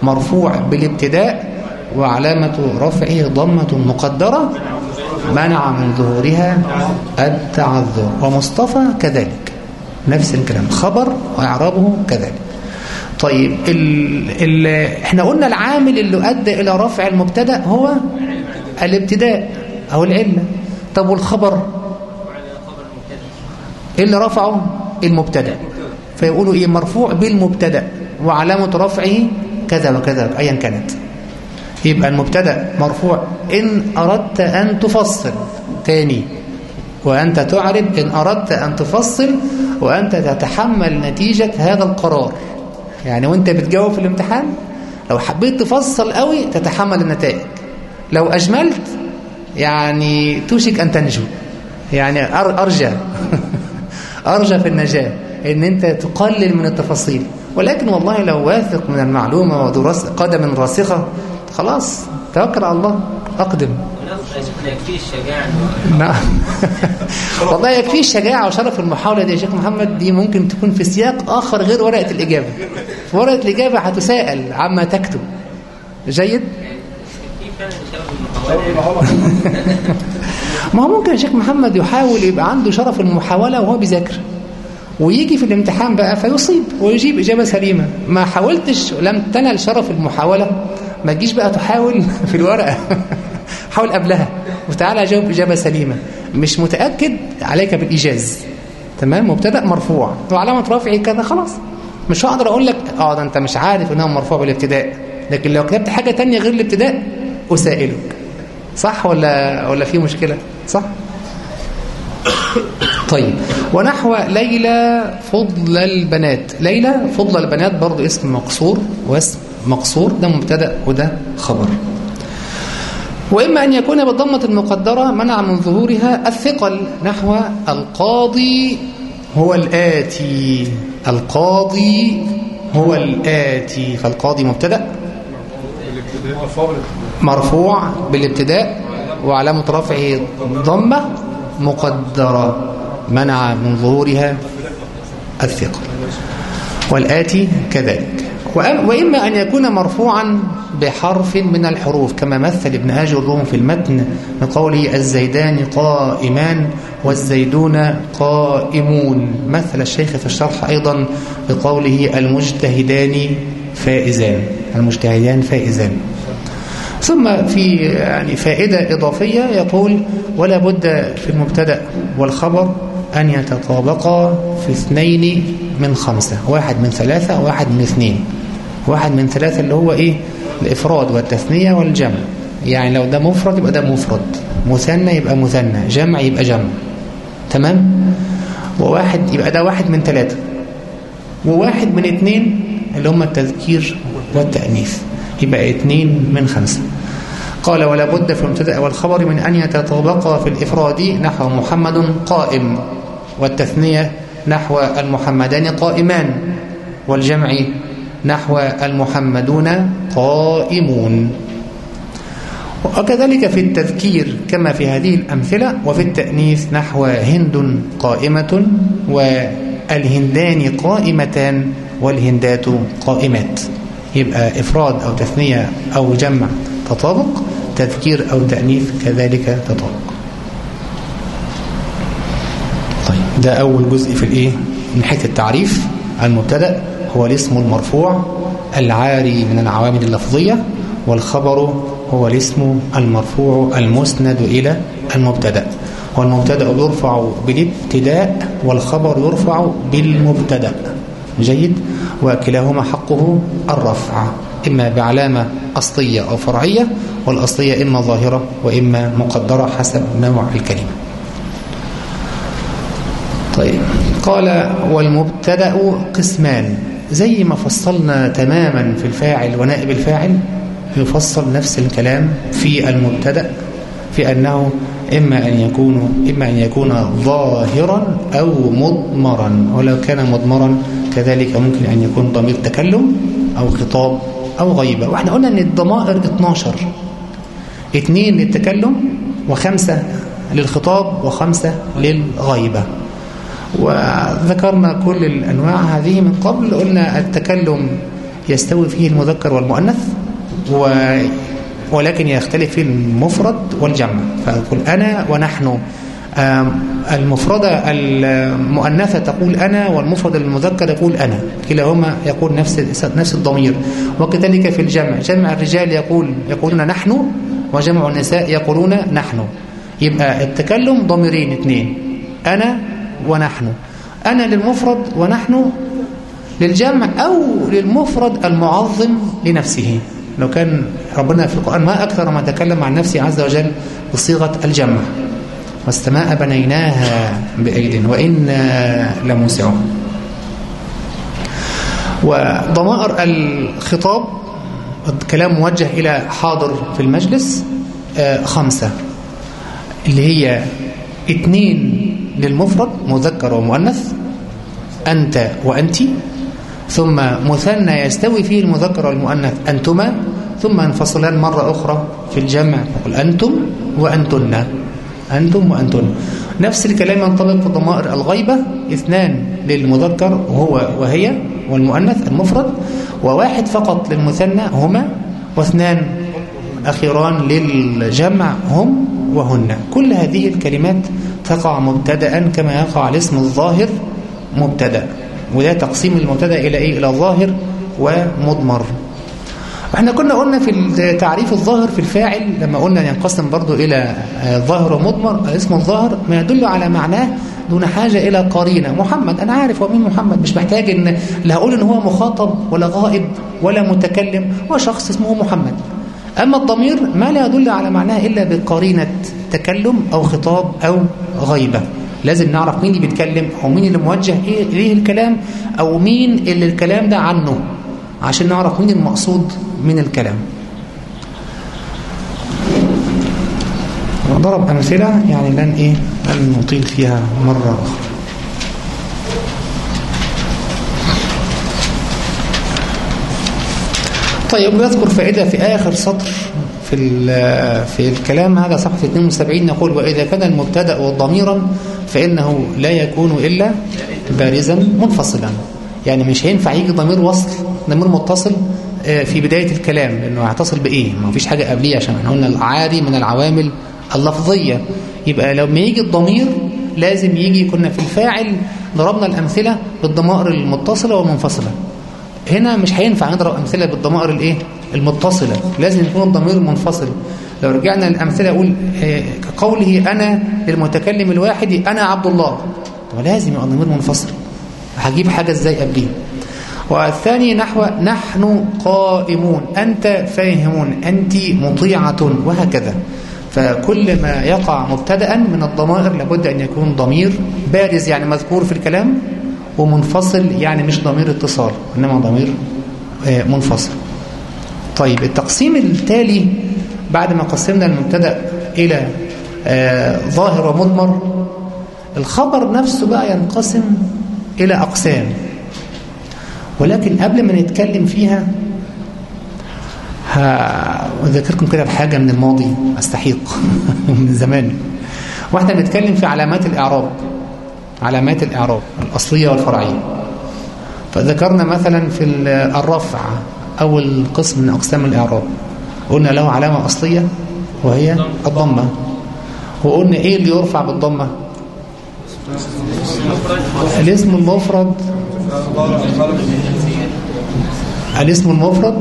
مرفوع بالابتداء وعلامة رفعه ضمة مقدرة منع من ظهورها التعذر. ومصطفى كذلك. نفس الكلام. خبر وإعرابه كذلك. طيب ال ال إحنا قلنا العامل اللي أدى إلى رفع المبتدأ هو الابتداء. أو العلة. طب والخبر؟ اللي رفعه المبتدأ. فيقولوا إيه؟ مرفوع بالمبتدأ. وعلامة رفعه كذا وكذا أيا كانت. يبقى المبتدأ مرفوع. إن أردت أن تفصل. تاني. وأنت تعرب إن أردت أن تفصل وأنت تتحمل نتيجة هذا القرار. يعني وأنت بتجاوب في الامتحان لو حبيت تفصل قوي تتحمل النتائج. لو أجملت يعني توشك أن تنجو. يعني أرجى. [laughs] أرجى في النجاة. إن أنت تقلل من التفاصيل. ولكن والله لو واثق من المعلومة ودرس قدم راسخة خلاص توكل على الله. أقدم. يكفي [laughs] الشجاعة نعم. [laughs] والله يكفي الشجاعة وشرف المحاولة دي يا شيخ محمد. دي ممكن تكون في سياق آخر غير ورقة الإجابة. في ورقة الإجابة هتساءل عما تكتب. جيد؟ [laughs] ما هو ممكن يا شيخ محمد يحاول يبقى عنده شرف المحاولة وهو بيذاكر. ويجي في الامتحان بقى فيصيب ويجيب إجابة سليمة. ما حاولتش لم تنل شرف المحاولة. ما تجيش بقى تحاول [laughs] في الورقة. [laughs] حاول قبلها. وتعالى جاوب إجابة سليمة. مش متأكد عليك بالإيجاز. تمام؟ مبتدأ مرفوع. وعلامة رفعه كذا خلاص. مش هقدر أقول لك آه ده أنت مش عارف إنها مرفوع بالابتداء. لكن لو كتبت حاجة تانية غير الابتداء أسائلك. صح ولا ولا في مشكلة؟ صح؟ طيب ونحو ليلى فضل البنات. ليلى فضل البنات برضو اسم مقصور واسم مقصور ده مبتدأ وده خبر. وإما أن يكون بالضمة المقدرة منع من ظهورها الثقل نحو القاضي هو الآتي. القاضي هو الآتي. فالقاضي مبتدأ. مرفوع بالابتداء وعلامة رفعه ضمة مقدرة. منع من ظهورها الثقل والآتي كذلك. وإما أن يكون مرفوعا بحرف من الحروف كما مثل ابن آج الروم في المتن بقوله الزيدان قائمان والزيدون قائمون. مثل الشيخ في الشرح أيضا بقوله المجتهدان فائزان. المجتهدان فائزان. ثم في يعني فائدة إضافية يقول ولا بد في المبتدأ والخبر أن يتطابقا في اثنين من خمسة واحد من ثلاثة واحد من اثنين. واحد من ثلاثة اللي هو إيه؟ الإفراد والتثنية والجمع. يعني لو ده مفرد يبقى ده مفرد. مثنى يبقى مثنى جمع يبقى جمع. تمام؟ وواحد يبقى ده واحد من ثلاثة. وواحد من اثنين اللي هم التذكير والتأنيث. يبقى اثنين من خمسة. قال ولا بد في المبتدأ والخبر من أن يتطابقا في الإفراد نحو محمد قائم والتثنية نحو المحمدان قائمان والجمع نحو المحمدون قائمون. وكذلك في التذكير كما في هذه الأمثلة وفي التأنيث نحو هند قائمة والهندان قائمتان والهندات قائمات. يبقى إفراد أو تثنية أو جمع تطابق تذكير أو تأنيث كذلك تطابق. طيب ده أول جزء في الإيه؟ من حيث التعريف المبتدأ هو الاسم المرفوع العاري من العوامل اللفظية والخبر هو الاسم المرفوع المسند إلى المبتدأ. والمبتدأ يرفع بالابتداء والخبر يرفع بالمبتدأ. جيد؟ وكلاهما حقه الرفع. إما بعلامة أصلية أو فرعية والأصلية إما ظاهرة وإما مقدرة حسب نوع الكلمة. طيب. قال والمبتدأ قسمان. زي ما فصلنا تماما في الفاعل ونائب الفاعل يفصل نفس الكلام في المبتدأ في أنه إما أن يكون إما أن يكون ظاهرا أو مضمرا. ولو كان مضمرا كذلك ممكن أن يكون ضمير تكلم أو خطاب أو غيبة. وإحنا قلنا أن الضمائر 12 اثنين للتكلم وخمسة للخطاب وخمسة للغيبة. وذكرنا كل الأنواع هذه من قبل. قلنا التكلم يستوي فيه المذكر والمؤنث و ولكن يختلف فيه المفرد والجمع. فأقول أنا ونحن. المفردة المؤنثة تقول أنا والمفرد المذكر يقول أنا. كلاهما يقول نفس نفس الضمير. وكذلك في الجمع. جمع الرجال يقول يقولون نحن وجمع النساء يقولون نحن. يبقى التكلم ضميرين اثنين. أنا ونحن. أنا للمفرد ونحن للجمع أو للمفرد المعظم لنفسه. لو كان ربنا في القرآن ما أكثر ما تكلم عن نفسه عز وجل بصيغة الجمع. والسماء بنيناها بأيد وإنا لموسعون. وضمائر الخطاب الكلام موجه إلى حاضر في المجلس آه، خمسة. اللي هي اثنين للمفرد مذكر ومؤنث أنت وأنت ثم مثنى يستوي فيه المذكر والمؤنث أنتما ثم انفصلان مرة أخرى في الجمع. نقول أنتم وأنتن. أنتم وأنتن. نفس الكلام ينطبق في ضمائر الغيبة. اثنان للمذكر وهو وهي والمؤنث المفرد وواحد فقط للمثنى هما واثنان أخيران للجمع هم وهن. كل هذه الكلمات تقع مبتدأ كما يقع الاسم الظاهر مبتدأ. وده تقسيم المبتدأ إلى إيه؟ إلى ظاهر ومضمر. إحنا كنا قلنا في تعريف الظاهر في الفاعل لما قلنا ينقسم برضو إلى ظاهر ومضمر اسم الظاهر ما يدل على معناه دون حاجة إلى قرينة. محمد أنا عارف هو مين محمد مش محتاج إن لا هقول إن هو مخاطب ولا غائب ولا متكلم هو شخص اسمه محمد. أما الضمير ما لا يدل على معناه إلا بقرينة تكلم أو خطاب أو غيبة. لازم نعرف مين اللي بيتكلم أو مين اللي موجه إليه الكلام أو مين اللي الكلام ده عنه عشان نعرف مين المقصود من الكلام. وضرب أمثلة يعني لن إيه لن نطيل فيها مرة أخرى. طيب ويذكر فائدة في آخر سطر. في في الكلام هذا صفحة 72 نقول وإذا كان المبتدأ ضميرا فإنه لا يكون إلا بارزا منفصلا. يعني مش هينفع يجي ضمير وصل ضمير متصل في بداية الكلام لأنه هيتصل بإيه؟ ما فيش حاجة قبليه عشان إحنا قلنا العادي من العوامل اللفظية. يبقى لما يجي الضمير لازم يجي كنا في الفاعل ضربنا الأمثلة بالضمائر المتصلة والمنفصلة هنا مش هينفع نضرب أمثلة بالضمائر الإيه؟ المتصلة لازم يكون الضمير منفصل. لو رجعنا للأمثلة أقول كقوله أنا للمتكلم الواحد أنا عبد الله. طب لازم يبقى الضمير منفصل. هجيب حاجة إزاي قبليه والثاني نحو نحن قائمون. أنت فاهمون أنت مطيعة وهكذا. فكل ما يقع مبتدأ من الضمائر لابد أن يكون ضمير بارز يعني مذكور في الكلام ومنفصل يعني مش ضمير اتصال إنما ضمير منفصل. طيب التقسيم التالي بعد ما قسمنا المبتدأ إلى ظاهر ومضمر الخبر نفسه بقى ينقسم إلى أقسام. ولكن قبل ما نتكلم فيها هذكركم كده بحاجة من الماضي أستحيق [laughs] من زمان. وإحنا بنتكلم في علامات الإعراب علامات الإعراب الأصلية والفرعية. فذكرنا مثلا في الرفع. أول قسم من أقسام الإعراب. قلنا له علامة أصلية وهي الضمة. وقلنا إيه اللي يرفع بالضمة؟ الاسم المفرد. الاسم المفرد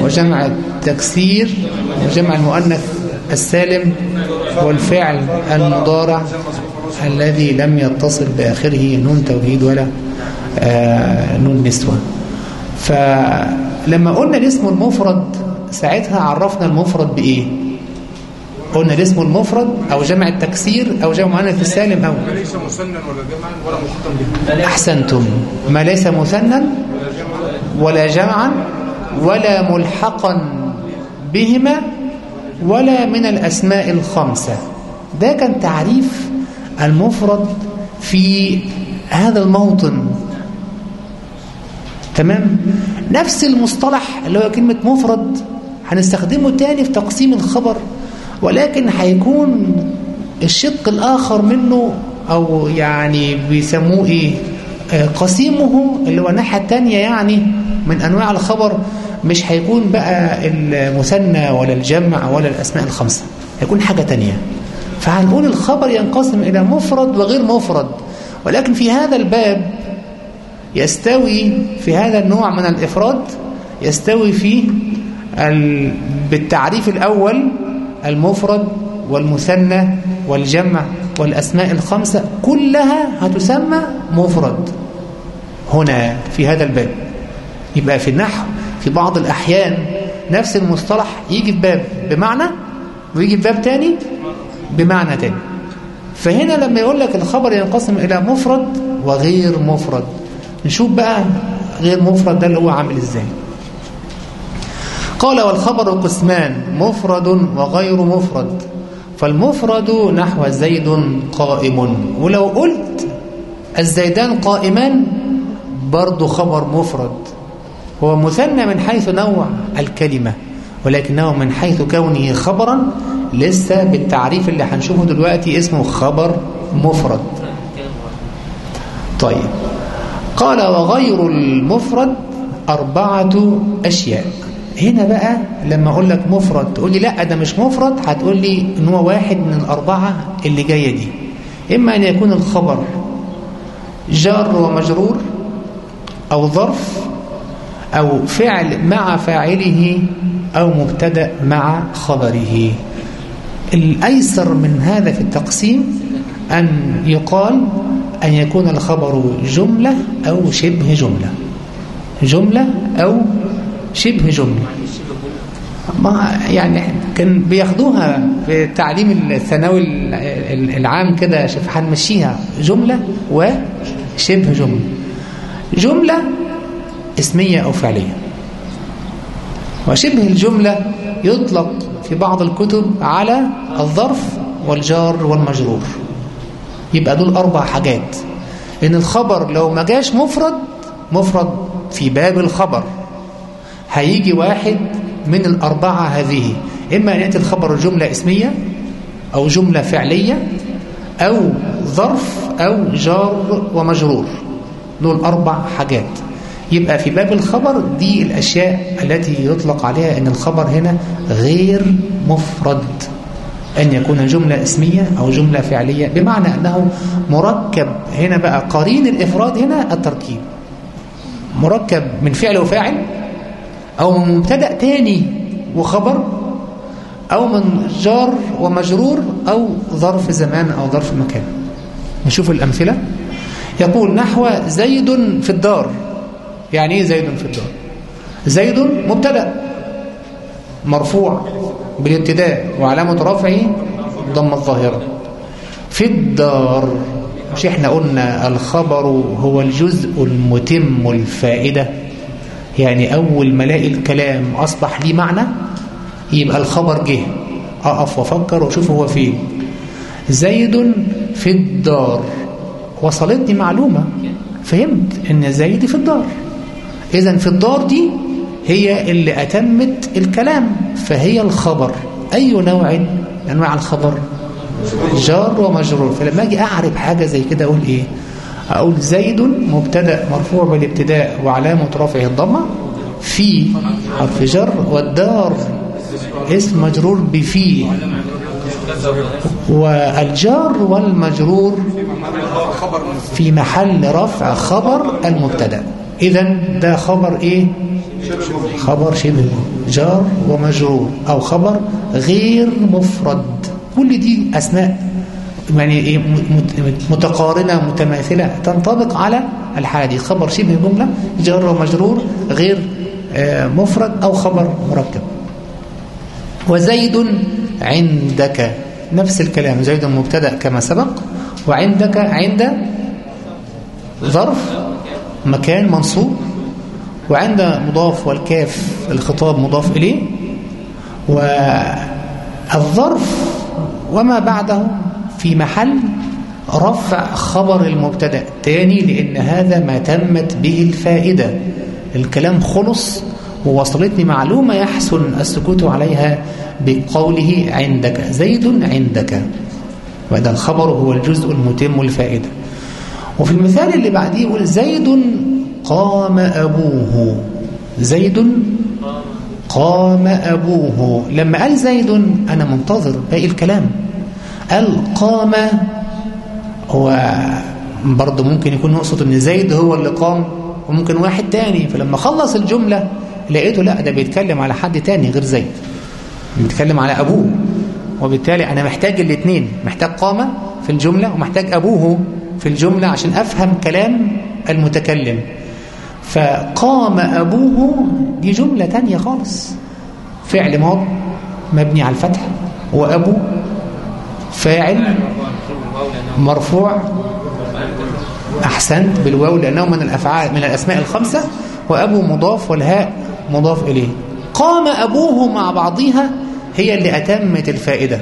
وجمع التكسير وجمع المؤنث السالم والفعل المضارع الذي لم يتصل بآخره. نون توحيد ولا آه نون نسوة. فلما قلنا الاسم المفرد ساعتها عرفنا المفرد بإيه. قلنا الاسم المفرد أو جمع التكسير أو جمع المؤنث السالم أو. ما ليس مثنى ولا جمعا ولا مخاطب به أحسنتم. ما ليس مثنى ولا جمعا ولا ملحقا بهما ولا من الأسماء الخمسة. ده كان تعريف المفرد في هذا الموطن. تمام؟ نفس المصطلح اللي هو كلمة مفرد هنستخدمه تاني في تقسيم الخبر ولكن هيكون الشق الآخر منه أو يعني بيسموه إيه؟ قسيمه اللي هو الناحية التانية يعني من أنواع الخبر مش هيكون بقى المثنى ولا الجمع ولا الأسماء الخمسة هيكون حاجة تانية. فهنقول الخبر ينقسم إلى مفرد وغير مفرد ولكن في هذا الباب يستوي في هذا النوع من الإفراد يستوي فيه بالتعريف الأول المفرد والمثنى والجمع والأسماء الخمسة كلها هتسمى مفرد. هنا في هذا الباب. يبقى في النحو في بعض الأحيان نفس المصطلح يجي في باب بمعنى؟ ويجي في باب تاني؟ بمعنى تاني. فهنا لما يقول لك الخبر ينقسم إلى مفرد وغير مفرد. نشوف بقى غير مفرد ده اللي هو عامل إزاي. قال والخبر قسمان مفرد وغير مفرد. فالمفرد نحو زيد قائم. ولو قلت الزيدان قائمان برضو خبر مفرد. هو مثنى من حيث نوع الكلمة ولكنه من حيث كونه خبرا لسه بالتعريف اللي هنشوفه دلوقتي اسمه خبر مفرد. طيب. قال وغير المفرد أربعة أشياء. هنا بقى لما أقول لك مفرد تقول لي لا ده مش مفرد هتقول لي إن هو واحد من الأربعة اللي جاية دي. إما أن يكون الخبر جار ومجرور أو ظرف أو فعل مع فاعله أو مبتدأ مع خبره. الأيسر من هذا في التقسيم أن يقال أن يكون الخبر جملة أو شبه جملة. جملة أو شبه جملة. ما يعني كان بياخدوها في التعليم الثانوي العام كده هنمشيها جملة وشبه جملة. جملة اسمية أو فعلية. وشبه الجملة يطلق في بعض الكتب على الظرف والجار والمجرور. يبقى دول أربع حاجات. إن الخبر لو ما جاش مفرد مفرد في باب الخبر. هيجي واحد من الأربعة هذه. إما أن يأتي الخبر جملة اسمية أو جملة فعلية أو ظرف أو جار ومجرور. دول أربع حاجات. يبقى في باب الخبر دي الأشياء التي يطلق عليها أن الخبر هنا غير مفرد. أن يكون جملة اسمية أو جملة فعلية بمعنى أنه مركب هنا بقى قرين الإفراد هنا التركيب. مركب من فعل وفاعل أو من مبتدأ تاني وخبر أو من جار ومجرور أو ظرف زمان أو ظرف مكان. نشوف الأمثلة. يقول نحو زيد في الدار. يعني إيه زيد في الدار؟ زيد مبتدأ. مرفوع بالابتداء وعلامة رفعه ضم الظاهرة. في الدار مش إحنا قلنا الخبر هو الجزء المتم الفائدة. يعني أول ما ألاقي الكلام أصبح لي معنى يبقى الخبر جه. أقف وأفكر وأشوف هو فين. زيد في الدار. وصلتني معلومة. فهمت إن زيد في الدار. إذا في الدار دي هي اللي أتمت الكلام فهي الخبر. أي نوع أنواع الخبر؟ جار ومجرور. فلما أجي أعرف حاجة زي كده أقول إيه؟ أقول زيد مبتدأ مرفوع بالابتداء وعلامة رفعه الضمة في حرف جر والدار اسم مجرور بفي. والجار والمجرور في محل رفع خبر المبتدأ. إذا ده خبر إيه؟ خبر شبه جار ومجرور. أو خبر غير مفرد. كل دي أسماء. يعني إيه متقارنة متماثلة. تنطبق على الحالة دي خبر شبه جملة. جار ومجرور غير مفرد أو خبر مركب. وزيد عندك. نفس الكلام. زيد مبتدأ كما سبق. وعندك عند ظرف مكان منصوب. وعند مضاف والكاف الخطاب مضاف إليه. والظرف وما بعده في محل رفع خبر المبتدأ. تاني لأن هذا ما تمت به الفائدة. الكلام خلص ووصلتني معلومة يحسن السكوت عليها بقوله عندك زيد عندك. وهذا الخبر هو الجزء المتم الفائدة. وفي المثال اللي بعديه يقول زيد قام أبوه. زيد؟ قام أبوه. لما قال زيد أنا منتظر باقي الكلام. قال قام هو برضه ممكن يكون يقصد إن زيد هو اللي قام وممكن واحد تاني. فلما خلص الجملة لقيته لا ده بيتكلم على حد تاني غير زيد. بيتكلم على أبوه. وبالتالي أنا محتاج الاثنين محتاج قامة في الجملة ومحتاج أبوه في الجملة عشان أفهم كلام المتكلم. فقام أبوه دي جملة تانية خالص. فعل ماض مبني على الفتح. وأبو فاعل مرفوع. أحسنت بالواو لأنه من الأفعال من الأسماء الخمسة. وأبو مضاف والهاء مضاف إليه. قام أبوه مع بعضها هي اللي أتمت الفائدة.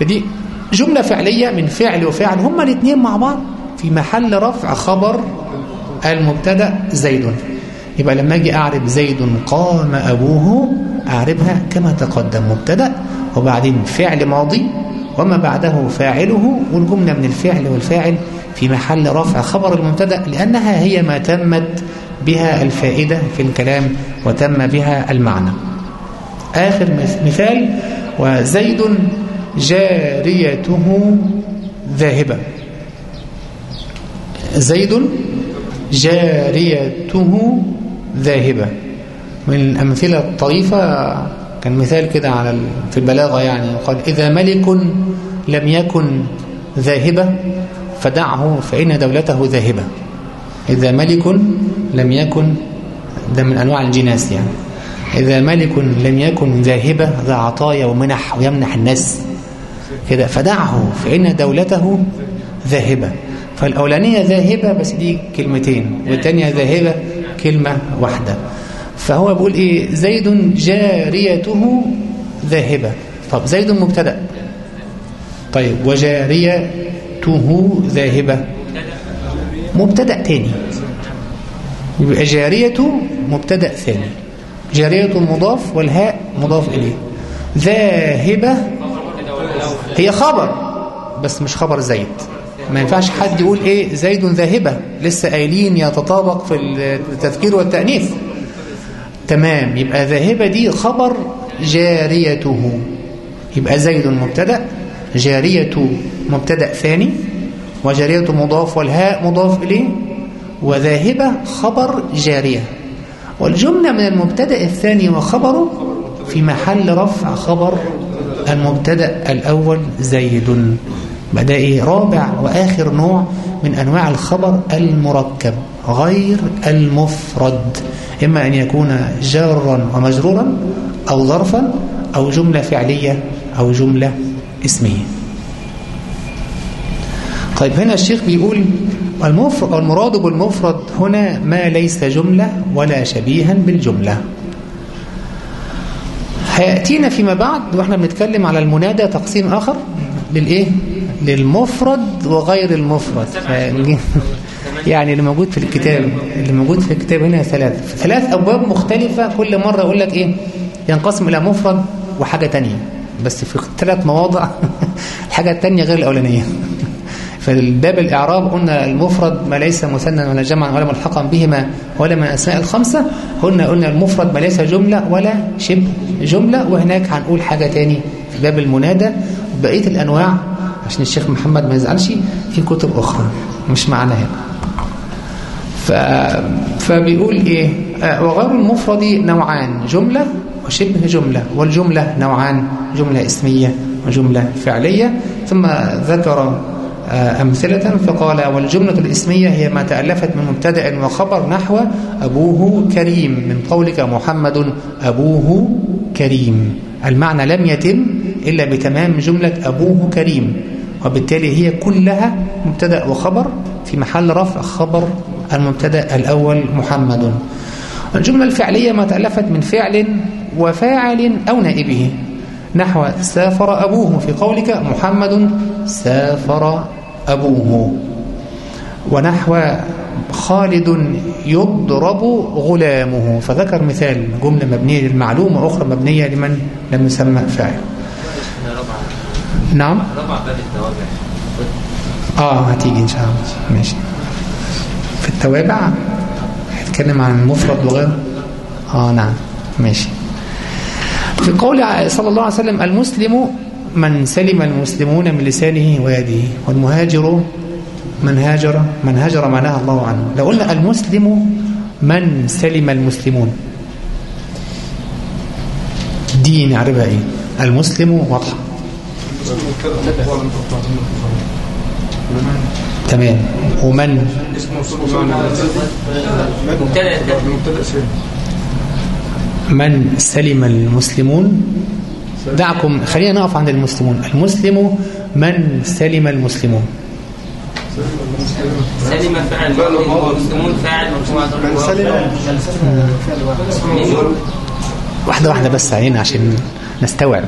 فدي جملة فعلية من فعل وفعل. هما الاثنين مع بعض في محل رفع خبر المبتدا زيد. يبقى لما أجي اعرب زيد قام ابوه اعربها كما تقدم مبتدا وبعدين فعل ماضي وما بعده فاعله والجملة من الفعل والفاعل في محل رفع خبر المبتدا لأنها هي ما تمت بها الفائدة في الكلام وتم بها المعنى. آخر مثال وزيد جاريته ذاهبة. زيد جاريته ذاهبة. من الأمثلة الطريفة كان مثال كده على في البلاغة يعني قال إذا ملك لم يكن ذاهبة فدعه فإن دولته ذاهبة. إذا ملك لم يكن ده من أنواع الجناس يعني. إذا ملك لم يكن ذاهبة ذا عطايا ومنح ويمنح الناس كده. فدعه فإن دولته ذاهبة. فالأولانية ذاهبة بس دي كلمتين والتانية ذاهبة كلمة واحدة. فهو بيقول إيه؟ زيد جاريته ذاهبة. طب زيد مبتدأ. طيب وجاريته ذاهبة. مبتدأ تاني. يبقى جاريته مبتدأ ثاني. جارية مضاف والهاء مضاف إليه. ذاهبة هي خبر بس مش خبر زيد. ما ينفعش حد يقول إيه زيد ذاهبة لسه قايلين يتطابق في التذكير والتأنيث. تمام يبقى ذاهبة دي خبر جاريته. يبقى زيد مبتدأ جارية مبتدأ ثاني وجارية مضاف والهاء مضاف إليه وذاهبة خبر جارية. والجملة من المبتدأ الثاني وخبره في محل رفع خبر المبتدأ الأول زيد. بدأ إيه رابع وآخر نوع من أنواع الخبر المركب غير المفرد. إما أن يكون جارا ومجرورا أو ظرفا أو جملة فعلية أو جملة اسمية. طيب هنا الشيخ بيقول المراد بالمفرد هنا ما ليس جملة ولا شبيها بالجملة. هيأتينا فيما بعد وإحنا بنتكلم على المنادى تقسيم آخر للإيه؟ للمفرد وغير المفرد. يعني اللي موجود في الكتاب اللي موجود في الكتاب هنا ثلاث ثلاث أبواب مختلفة. كل مرة يقول لك إيه؟ ينقسم إلى مفرد وحاجة تانية. بس في ثلاث مواضع [laughs] الحاجة التانية غير الأولانية. [laughs] فالباب الإعراب قلنا المفرد ما ليس مثنى ولا جمعا ولا ملحقا بهما ولا من الأسماء الخمسة. قلنا قلنا المفرد ما ليس جملة ولا شبه جملة. وهناك هنقول حاجة تاني في باب المنادى. بقية الأنواع عشان الشيخ محمد ما يزعلش في كتب أخرى مش معنا هنا ف... فبيقول إيه؟ آه وغير المفرد نوعان جملة وشبه جملة والجملة نوعان جملة اسمية وجملة فعلية. ثم ذكر أمثلة فقال والجملة الإسمية هي ما تألفت من مبتدأ وخبر نحو أبوه كريم من قولك محمد أبوه كريم. المعنى لم يتم إلا بتمام جملة أبوه كريم. وبالتالي هي كلها مبتدأ وخبر في محل رفع خبر المبتدأ الأول محمد. الجملة الفعلية ما تألفت من فعل وفاعل أو نائبه. نحو سافر أبوه في قولك محمد سافر أبوه. ونحو خالد يضرب غلامه. فذكر مثال جملة مبنية للمعلوم وأخرى مبنية لمن لم يسمى فاعل. نعم؟ آه هتيجي إن شاء الله. ماشي. في التوابع هتكلم عن المفرد وغيره؟ آه نعم. ماشي. في قول صلى الله عليه وسلم المسلم من سلم المسلمون من لسانه ويده والمهاجر من هاجر من هاجر ما نهى الله عنه. لو قلنا المسلم من سلم المسلمون. دي نعرفها إيه المسلم واضحة. تمام. ومن؟ من سلم المسلمون؟ دعكم خلينا نقف عند المسلمون. المسلم من سلم المسلمون؟ سلم فعل المسلمون فاعل من سلم. واحدة واحدة بس علينا عشان نستوعب.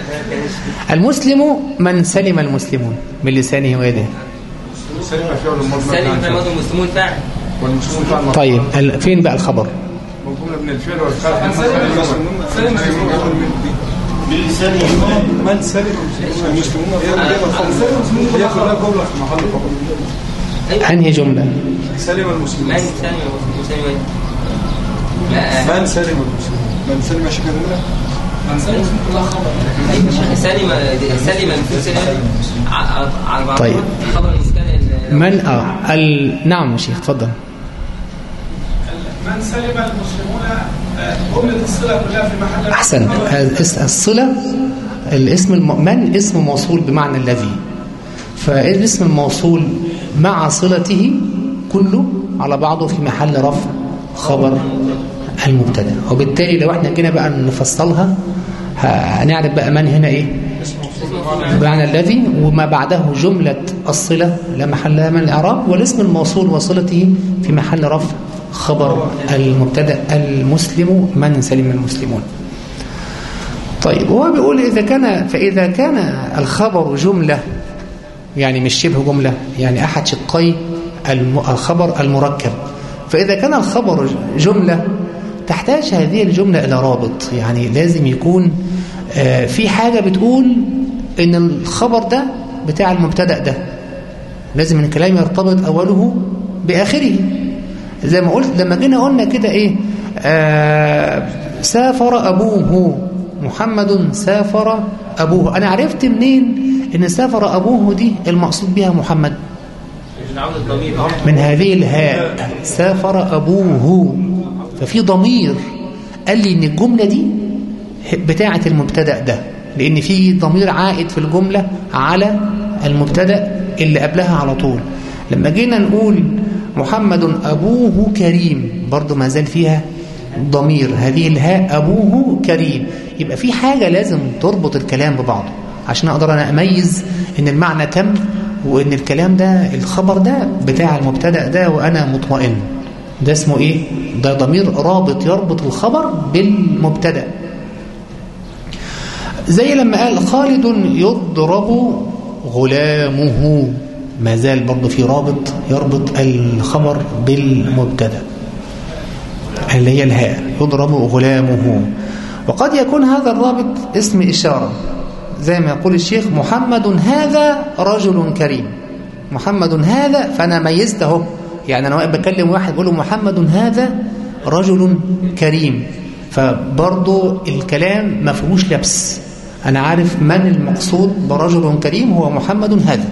[laughs] المسلم من سلم المسلمون من لسانه ويده. سلم فعل المسلمون فعل. طيب فين بقى الخبر؟ من الفعل من سلم المسلمون هي كلها جملة أنهي جملة؟ سلم المسلمون. من سلم المسلمون من سلم المسلمون. من سلم سلم طيب. من آه ال... نعم يا شيخ اتفضل من سلم المسلمون آه، جملة الصلة كلها في محل أحسن. الس- الصلة الاسم الم... من اسم موصول بمعنى الذي؟ فالاسم الموصول مع صلته كله على بعضه في محل رفع خبر المبتدأ. وبالتالي لو إحنا جينا بقى نفصلها هنعرف بقى من هنا إيه؟ بمعنى الذي وما بعده جملة الصلة لا محل لها من الإعراب والاسم الموصول وصلته في محل رفع خبر المبتدأ المسلم من سلم المسلمون. طيب هو بيقول إذا كان فإذا كان الخبر جملة يعني مش شبه جملة يعني أحد شقي الخبر المركب. فإذا كان الخبر جملة تحتاج هذه الجملة إلى رابط. يعني لازم يكون آه، في حاجة بتقول إن الخبر ده بتاع المبتدأ ده. لازم الكلام يرتبط أوله بآخره. زي ما قلت لما جينا قلنا كده إيه؟ آه سافر أبوه محمد سافر أبوه. أنا عرفت منين إن سافر أبوه دي المقصود بها محمد؟ من هذه الهاء. سافر أبوه. ففي ضمير قال لي إن الجملة دي بتاعة المبتدأ ده لأن في ضمير عائد في الجملة على المبتدأ اللي قبلها على طول. لما جينا نقول محمد أبوه كريم برضو ما زال فيها ضمير هذه الهاء أبوه كريم. يبقى في حاجة لازم تربط الكلام ببعضه عشان أقدر أنا أميز إن المعنى تم وإن الكلام ده الخبر ده بتاع المبتدأ ده وأنا مطمئن. ده اسمه إيه؟ ده ضمير رابط يربط الخبر بالمبتدأ. زي لما قال خالد يضرب غلامه. ما زال برضه في رابط يربط الخبر بالمبتدأ. اللي هي الهاء يضرب غلامه. وقد يكون هذا الرابط اسم إشارة. زي ما يقول الشيخ محمد هذا رجل كريم. محمد هذا فأنا ميزته. يعني أنا واقف بكلم واحد بقول له محمد هذا رجل كريم. فبرضه الكلام ما فيهوش لبس. أنا عارف من المقصود برجل كريم هو محمد هذا.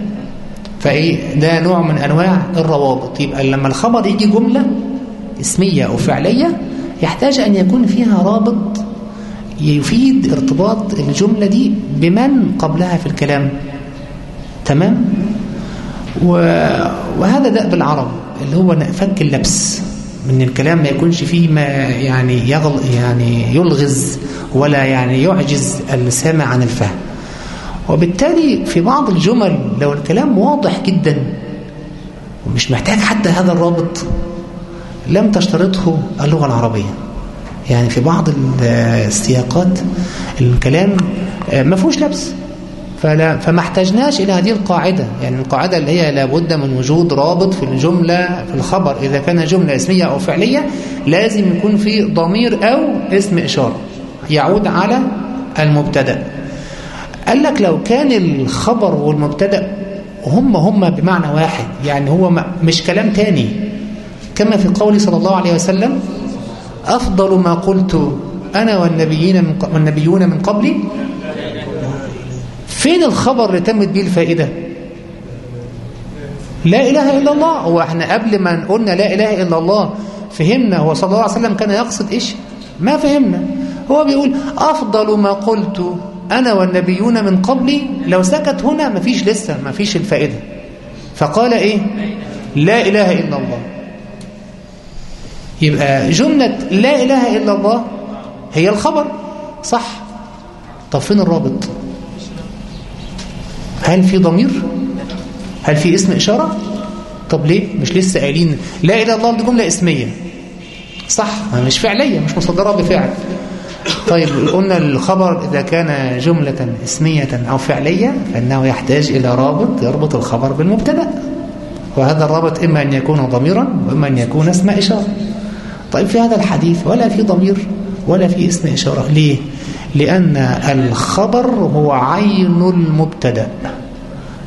فإيه؟ ده نوع من أنواع الروابط. يبقى لما الخبر يجي جملة اسمية أو فعلية يحتاج أن يكون فيها رابط يفيد ارتباط الجملة دي بمن قبلها في الكلام. تمام. وهذا دأب العرب. اللي هو فك اللبس. من الكلام ما يكونش فيه ما يعني يغل يعني يلغز ولا يعني يعجز السامع عن الفهم. وبالتالي في بعض الجمل لو الكلام واضح جدا ومش محتاج حتى هذا الرابط لم تشترطه اللغة العربية. يعني في بعض السياقات الكلام ما فيهوش لبس. فلا فما احتاجناش إلى هذه القاعدة. يعني القاعدة اللي هي لابد من وجود رابط في الجملة في الخبر. إذا كان جملة اسمية أو فعلية لازم يكون في ضمير أو اسم إشارة يعود على المبتدأ. قال لك لو كان الخبر والمبتدأ هم هم بمعنى واحد يعني هو مش كلام تاني. كما في قول صلى الله عليه وسلم أفضل ما قلت أنا والنبيين والنبيون من قبلي فين الخبر اللي تمت به الفائدة؟ لا إله إلا الله. هو إحنا قبل ما قلنا لا إله إلا الله فهمنا. هو صلى الله عليه وسلم كان يقصد إيش؟ ما فهمنا. هو بيقول أفضل ما قلت أنا والنبيون من قبلي لو سكت هنا مفيش لسه مفيش الفائدة. فقال إيه؟ لا إله إلا الله. يبقى جملة لا إله إلا الله هي الخبر صح؟ طب فين الرابط؟ هل في ضمير؟ هل في اسم إشارة؟ طب ليه؟ مش لسه قايلين لا إله إلا الله دي جملة اسمية. صح مش فعلية مش مصدرة بفعل. طيب قلنا الخبر إذا كان جملة اسمية أو فعلية فإنه يحتاج إلى رابط يربط الخبر بالمبتدأ. وهذا الرابط إما أن يكون ضميرا وإما أن يكون اسم إشارة. طيب في هذا الحديث ولا في ضمير ولا في اسم إشارة ليه؟ لأن الخبر هو عين المبتدأ.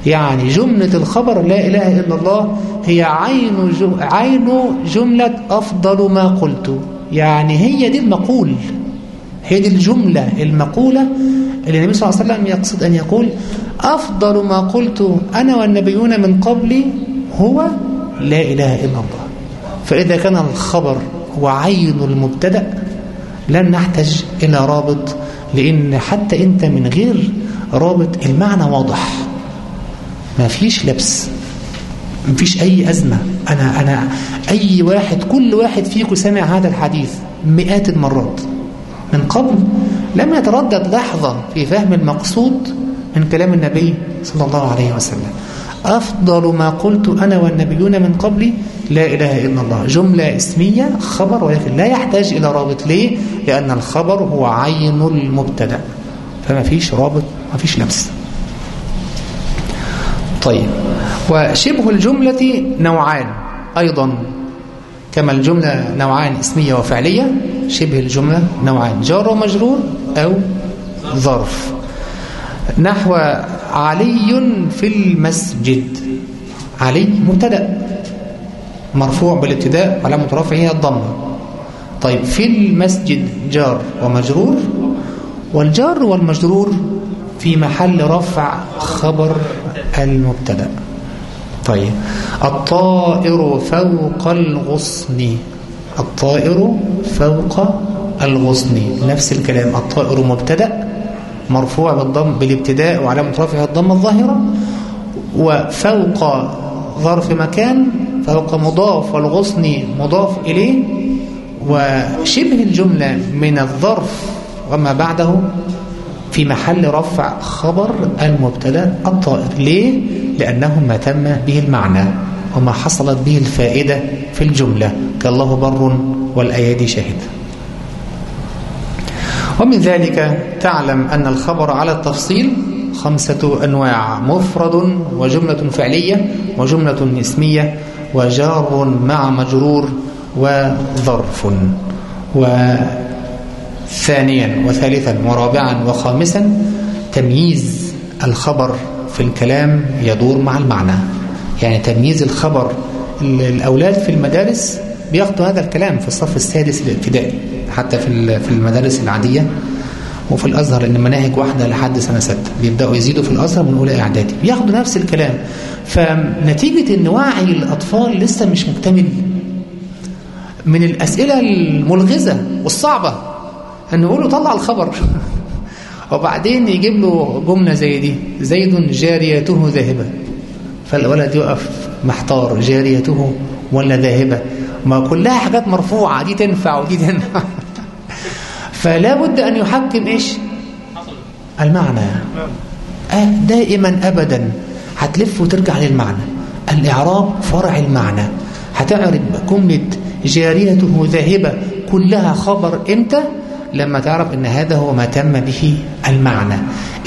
يعني جملة الخبر لا إله إلا الله هي عين عين جملة أفضل ما قلت. يعني هي دي المقول. هي دي الجملة المقولة اللي النبي صلى الله عليه وسلم يقصد أن يقول أفضل ما قلت أنا والنبيون من قبلي هو لا إله إلا الله. فإذا كان الخبر هو عين المبتدأ لن نحتاج إلى رابط لأن حتى أنت من غير رابط المعنى واضح. ما فيش لبس ما فيش أي أزمة. أنا, أنا أي واحد كل واحد فيكم سمع هذا الحديث مئات المرات. من قبل لم يتردد لحظة في فهم المقصود من كلام النبي صلى الله عليه وسلم. أفضل ما قلت أنا والنبيون من قبلي لا إله إلا الله. جملة اسمية خبر ولكن لا يحتاج إلى رابط. ليه؟ لأن الخبر هو عين المبتدأ. فما فيش رابط ما فيش لمس. طيب. وشبه الجملة نوعان أيضا. كما الجملة نوعان اسمية وفعلية شبه الجملة نوعان جار ومجرور أو ظرف. نحو علي في المسجد. علي مبتدأ مرفوع بالابتداء علامة رفعه الضمة. طيب في المسجد جار ومجرور والجار والمجرور في محل رفع خبر المبتدأ. طيب الطائر فوق الغصن. الطائر فوق الغصن. نفس الكلام الطائر مبتدأ مرفوع بالضم بالابتداء وعلامة رفعه الضمه الظاهرة. وفوق ظرف مكان فوق مضاف والغصن مضاف إليه. وشبه الجملة من الظرف وما بعده في محل رفع خبر المبتدا الطائر. ليه؟ لأنه ما تم به المعنى وما حصلت به الفائدة في الجملة. كالله بر والأيادي شاهد ومن ذلك تعلم أن الخبر على التفصيل خمسة أنواع مفرد وجملة فعلية وجملة اسمية وجار مع مجرور وظرف. وثانيا وثالثا ورابعا وخامسا تمييز الخبر في الكلام يدور مع المعنى. يعني تمييز الخبر الأولاد في المدارس بياخدوا هذا الكلام في الصف السادس الابتدائي حتى في في المدارس العادية. وفي الأزهر إن مناهج واحدة لحد سنة ستة. بيبدأوا يزيدوا في الأزهر من أولى إعدادي. بياخدوا نفس الكلام. فنتيجة إن وعي الأطفال لسه مش مكتمل. من الأسئلة الملغزة والصعبة أن يقولوا طلع الخبر. [laughs] وبعدين يجيب له جملة زي دي. زيد جاريته ذاهبة. فالولد يقف محتار جاريته ولا ذاهبة. ما كلها حاجات مرفوعة دي تنفع ودي تنفع. [laughs] فلا بد أن يحكم إيش؟ المعنى. دائما أبدا. هتلف وترجع للمعنى. الإعراب فرع المعنى. هتعرب جملة جاريته ذاهبة كلها خبر إمتى؟ لما تعرف إن هذا هو ما تم به المعنى.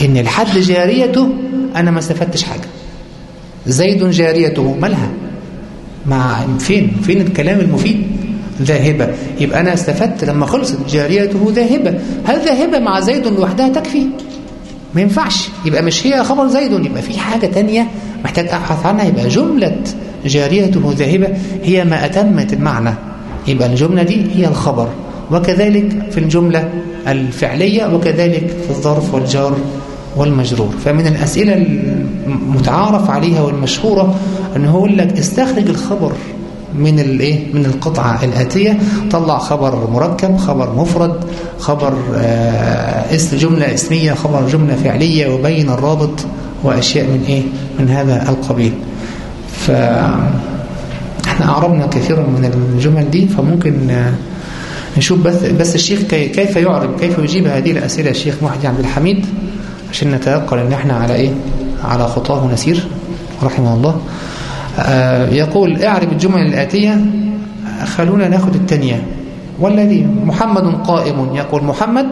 إن الحد جاريته أنا ما استفدتش حاجة. زيد جاريته مالها مع فين؟ فين الكلام المفيد؟ ذاهبة. يبقى أنا استفدت لما خلصت. جاريته ذاهبة. هل ذاهبة مع زيد لوحدها تكفي؟ ما ينفعش. يبقى مش هي خبر زيد يبقى في حاجة تانية محتاج أبحث عنها. يبقى جملة جاريته ذاهبة هي ما أتمت المعنى. يبقى الجملة دي هي الخبر. وكذلك في الجملة الفعلية وكذلك في الظرف والجار والمجرور. فمن الأسئلة المتعارف عليها والمشهورة أنه يقول لك استخرج الخبر من الايه من القطعة الآتية طلع خبر مركب خبر مفرد خبر اسم جملة اسمية خبر جملة فعلية وبين الرابط وأشياء من إيه؟ من هذا القبيل. ف إحنا أعربنا كثيرا من الجمل دي فممكن آه، نشوف بس, بس الشيخ كي- كيف يعرب كيف يجيب هذه الأسئلة الشيخ محدي عبد الحميد؟ عشان نتيقن إن إحنا على إيه؟ على خطاه نسير رحمه الله. آه، يقول اعرب الجمل الآتية خلونا ناخد التانية. والذي محمد قائم يقول محمد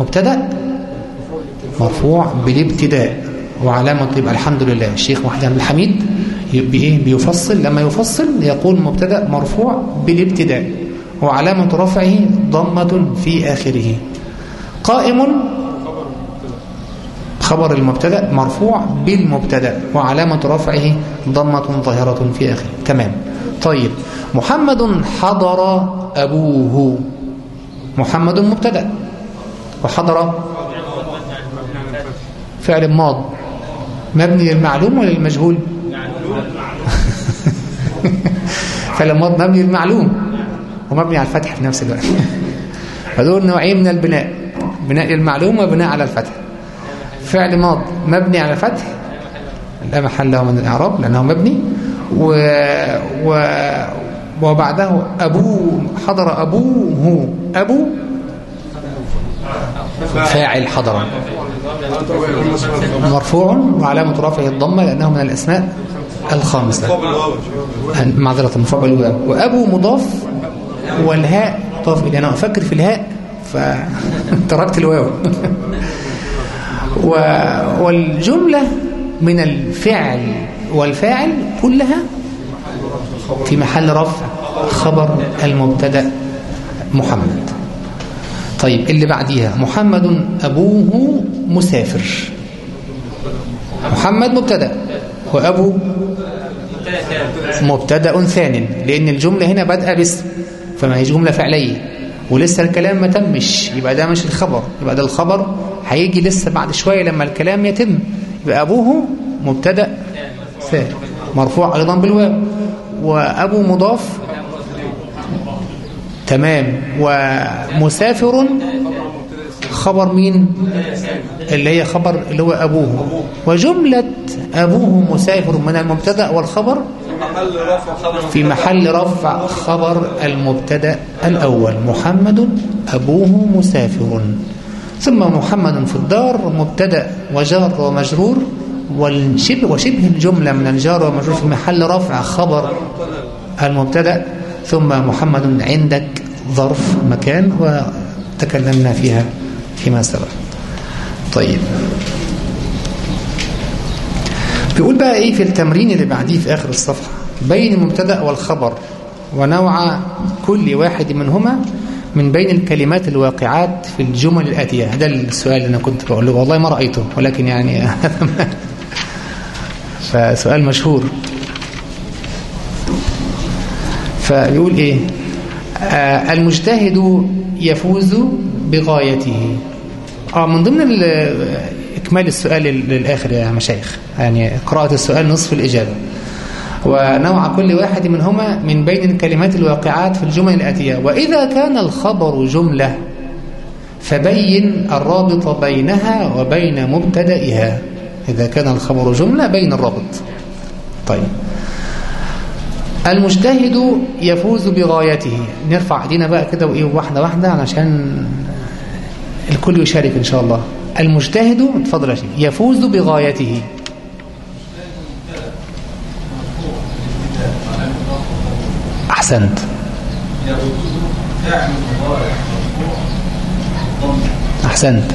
مبتدأ مرفوع بالابتداء. وعلامة يبقى الحمد لله. الشيخ محمد عبد الحميد يبقى إيه بيفصل. لما يفصل يقول مبتدأ مرفوع بالابتداء. وعلامة رفعه ضمة في آخره. قائم خبر المبتدأ مرفوع بالمبتدأ وعلامة رفعه ضمة ظاهرة في آخره. تمام. طيب. محمد حضر أبوه. محمد مبتدأ. وحضر فعل ماض. مبني للمعلوم ولا للمجهول؟ [laughs] فعل ماض مبني للمعلوم. ومبني على الفتح في نفس الوقت. [laughs] فدول نوعين من البناء. بناء للمعلوم وبناء على الفتح. فعل ماض مبني على فتح. لا محل له من الإعراب لأنه مبني. و... و... وبعده أبوه حضر أبوه. أبو فاعل حضر مرفوع وعلامة رفعه الضمة لأنه من الأسماء الخامسة. معذرة مرفوع بالواو. وأبو مضاف والهاء مضاف إليه أنا أفكر في الهاء؟ فتركت [laughs] الواو. [laughs] والجملة من الفعل والفاعل كلها في محل رفع خبر المبتدأ محمد. طيب اللي بعديها محمد أبوه مسافر. محمد مبتدأ وأبو مبتدأ ثان لأن الجملة هنا بادئه باسم فما هي جملة فعلية. ولسه الكلام ما تمش. يبقى ده مش الخبر. يبقى ده الخبر هيجي لسه بعد شوية لما الكلام يتم. يبقى أبوه مبتدأ ثاني مرفوع أيضا بالواو. وأبو مضاف تمام. ومسافر خبر مين؟ اللي هي خبر اللي هو أبوه. وجملة أبوه مسافر من المبتدأ والخبر في محل رفع خبر المبتدأ الأول محمد أبوه مسافر. ثم محمد في الدار مبتدأ وجار ومجرور والشبه وشبه الجملة من الجار والمجرور في محل رفع خبر المبتدأ. ثم محمد عندك ظرف مكان وتكلمنا فيها فيما سبق. طيب. بيقول بقى إيه في التمرين اللي بعديه في آخر الصفحة؟ بين المبتدأ والخبر ونوع كل واحد منهما من بين الكلمات الواقعات في الجمل الآتية. ده السؤال اللي أنا كنت بقول له والله ما رأيته ولكن يعني [laughs] فسؤال مشهور. فيقول إيه؟ آه المجتهد يفوز بغايته. آه من ضمن إكمال السؤال للآخر يا مشايخ. يعني قراءة السؤال نصف الإجابة. ونوع كل واحد منهما من بين الكلمات الواقعات في الجمل الآتية. وإذا كان الخبر جملة فبين الرابط بينها وبين مبتدئها. إذا كان الخبر جملة بين الرابط. طيب. المجتهد يفوز بغايته. نرفع إيدينا بقى كده وإيه واحدة واحدة علشان الكل يشارك إن شاء الله. المجتهد اتفضل يا شيخ يفوز بغايته. أحسنت. أحسنت.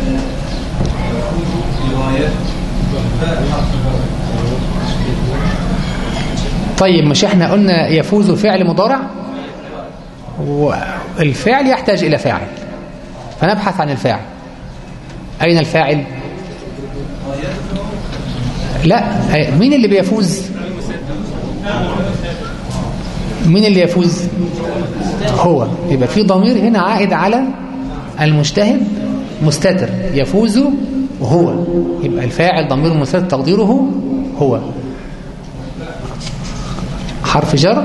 طيب مش إحنا قلنا يفوز فعل مضارع؟ والفعل يحتاج إلى فاعل. فنبحث عن الفاعل. أين الفاعل؟ لا مين اللي بيفوز؟ مين اللي يفوز؟ هو. يبقى في ضمير هنا عائد على المجتهد مستتر يفوز هو. يبقى الفاعل ضمير مستتر تقديره هو. حرف جر.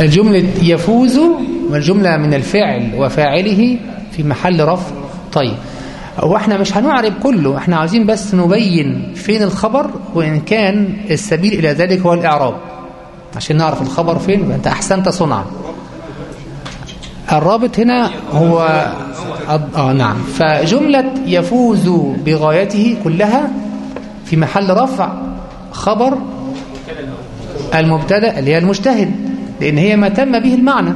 الجملة يفوز والجملة من الفعل وفاعله في محل رفع طيب هو إحنا مش هنعرب كله إحنا عاوزين بس نبين فين الخبر وإن كان السبيل إلى ذلك هو الإعراب. عشان نعرف الخبر فين أنت أحسنت صنعا. الرابط هنا هو آه نعم. فجملة يفوز بغايته كلها في محل رفع خبر المبتدأ اللي هي المجتهد. لأن هي ما تم به المعنى.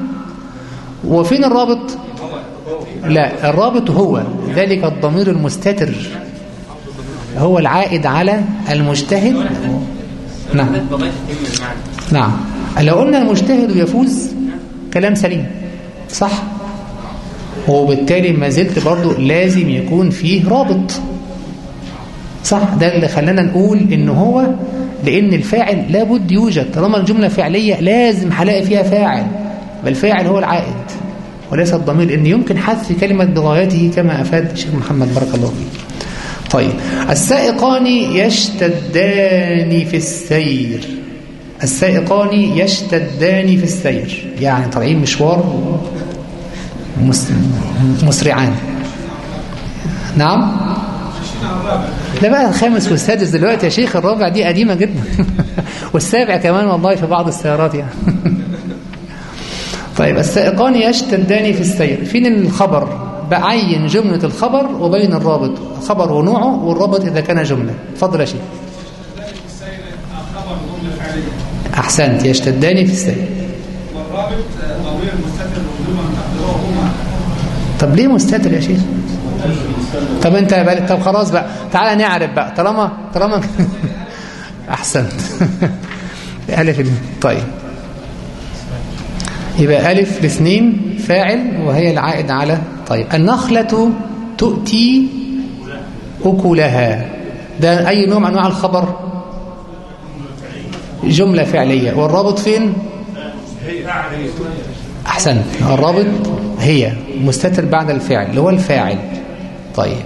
وفين الرابط؟ لا الرابط هو ذلك الضمير المستتر. هو العائد على المجتهد. نعم. نعم. لو قلنا المجتهد يفوز كلام سليم. صح؟ وبالتالي ما زلت برضو لازم يكون فيه رابط. صح؟ ده اللي خلانا نقول إن هو لأن الفاعل لابد يوجد. طالما الجملة فعلية لازم هلاقي فيها فاعل والفاعل هو العائد وليس الضمير ان يمكن حذف كلمة بغايته كما أفاد الشيخ محمد بارك الله فيه طيب السائقان يشتدان في السير. السائقان يشتدان في السير. يعني طالعين مشوار مسرعان. نعم؟ ده بقى الخامس والسادس دلوقتي يا شيخ الرابع دي قديمة جدا. [laughs] والسابع كمان والله في بعض السيارات يعني. [laughs] طيب السائقان يشتدان في السير. فين الخبر؟ بعين جملة الخبر وبين الرابط. خبر ونوعه والرابط إذا كان جملة. فضل يا شيخ. أحسنت يشتدان في السير. والرابط ضمير مستتر تقديره طب ليه مستتر يا شيخ؟ طب انت بقى طب خلاص بقى تعالى نعرف بقى. طالما طالما [laughs] أحسنت. [laughs] ألف طيب. يبقى ألف الاثنين فاعل وهي العائد على طيب. النخلة تؤتي أكلها. ده أي نوع من أنواع الخبر؟ جملة فعلية. والرابط فين؟ أحسن الرابط هي مستتر بعد الفعل اللي هو الفاعل. طيب.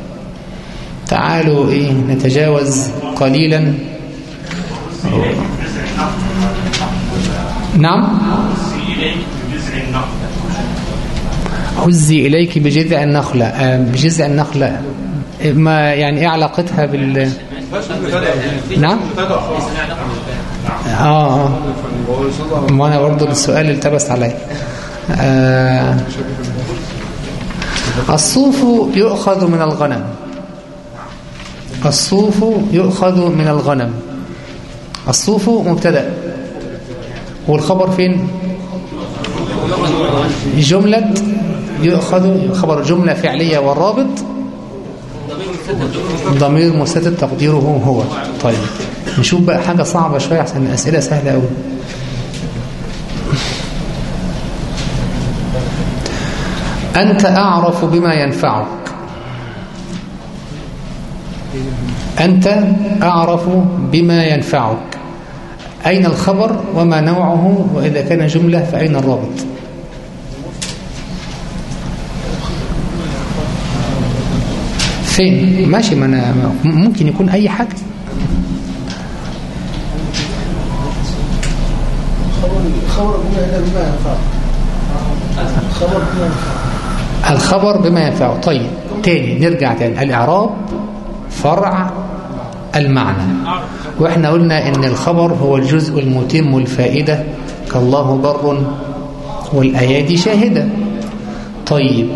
تعالوا إيه نتجاوز قليلا. نعم. هزي إليك بجذع النخلة. آه بجذع النخلة. ما يعني إيه علاقتها بال نعم؟ آه آه. ما أنا برضو السؤال التبس علي آه. الصوف يؤخذ من الغنم. الصوف يؤخذ من الغنم. الصوف مبتدأ. والخبر فين؟ جملة يؤخذ خبر جملة فعلية والرابط. ضمير مستتر تقديره هو. طيب نشوف بقى حاجة صعبة شوية عشان الأسئلة سهلة أوي. أنت أعرف بما ينفعك. أنت أعرف بما ينفعك. أين الخبر وما نوعه؟ وإذا كان جملة فأين الرابط؟ فين؟ ماشي ما أنا ممكن يكون أي حاجة خبر بما هنا بما ينفع خبر بما ينفع الخبر بما ينفعه. طيب تاني نرجع تاني. الإعراب فرع المعنى. وإحنا قلنا إن الخبر هو الجزء المتم الفائدة. كالله بر والأيادي شاهدة. طيب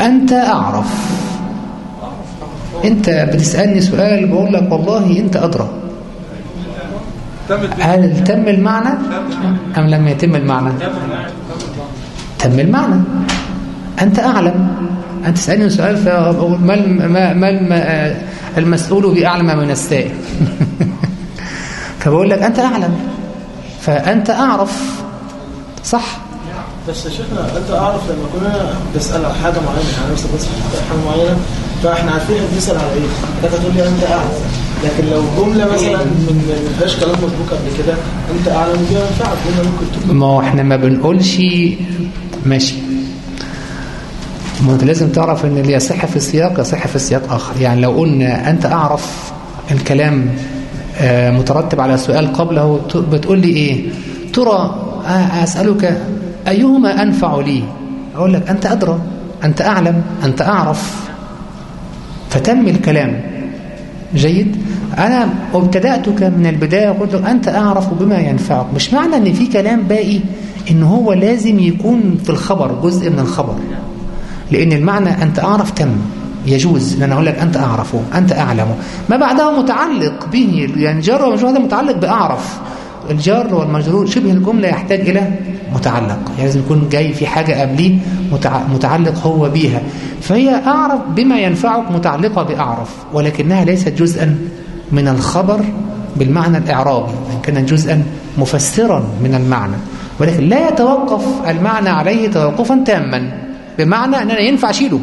أنت أعرف. أنت بتسألني سؤال بقول لك والله أنت أدرى. هل تم المعنى أم لم يتم المعنى؟ تم المعنى. أنت أعلم. أنت تسألني سؤال فأقول ما, ما, المسؤول بأعلم من السائل؟ [laughs] فبقول لك أنت أعلم. فأنت أعرف. صح؟ بس يا شيخنا أنت أعرف لما كنا بنسأل على حاجة معينة يعني مثلا بس حاجة معينة فإحنا عارفين إحنا بنسأل على إيه؟ أنت تقول لي أنت أعلم. لكن لو جملة مثلا من ما فيهاش كلام مسبوق قبل كده أنت أعلم بما ينفعك جمله ممكن تكون ما هو إحنا ما بنقولش ماشي. ما انت لازم تعرف إن اللي يصح في السياق يصح في السياق آخر. يعني لو قلنا أنت أعرف الكلام آه، مترتب على سؤال قبله بتقول لي إيه؟ ترى آه، أسألك أيهما أنفع لي؟ أقول لك أنت أدرى أنت أعلم أنت أعرف. فتم الكلام. جيد؟ أنا ابتدأتك من البداية وقلت لك أنت أعرف بما ينفعك. مش معنى أن في كلام باقي أن هو لازم يكون في الخبر جزء من الخبر. لأن المعنى أنت أعرف تم يجوز. أنا أقول لك أنت أعرفه أنت أعلمه. ما بعده متعلق به يعني جر ومجرور هذا متعلق بأعرف. الجار والمجرور شبه الجملة يحتاج إلى متعلق. يعني لازم يكون جاي في حاجة قبليه متع- متعلق هو بيها. فهي أعرف بما ينفعك متعلقة بأعرف ولكنها ليست جزءا من الخبر بالمعنى الإعرابي. إن كان جزءا مفسرا من المعنى. ولكن لا يتوقف المعنى عليه توقفا تاما بمعنى ان أنا ينفع أشيله.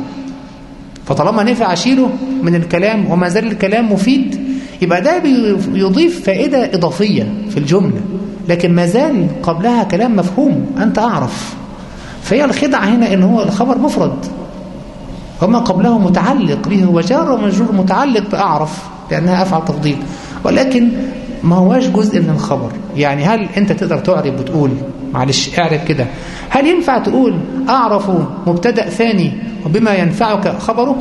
فطالما نفع أشيله من الكلام وما زال الكلام مفيد يبقى ده بيضيف فائدة إضافية في الجملة. لكن ما زال قبلها كلام مفهوم أنت أعرف. فهي الخدعة هنا إن هو الخبر مفرد. وما قبله متعلق به هو جار ومجرور متعلق بأعرف لأنها أفعل تفضيل. ولكن ما هواش جزء من الخبر. يعني هل أنت تقدر تعرب وتقول؟ معلش اعرب كده. هل ينفع تقول أعرف مبتدأ ثاني وبما ينفعك خبره؟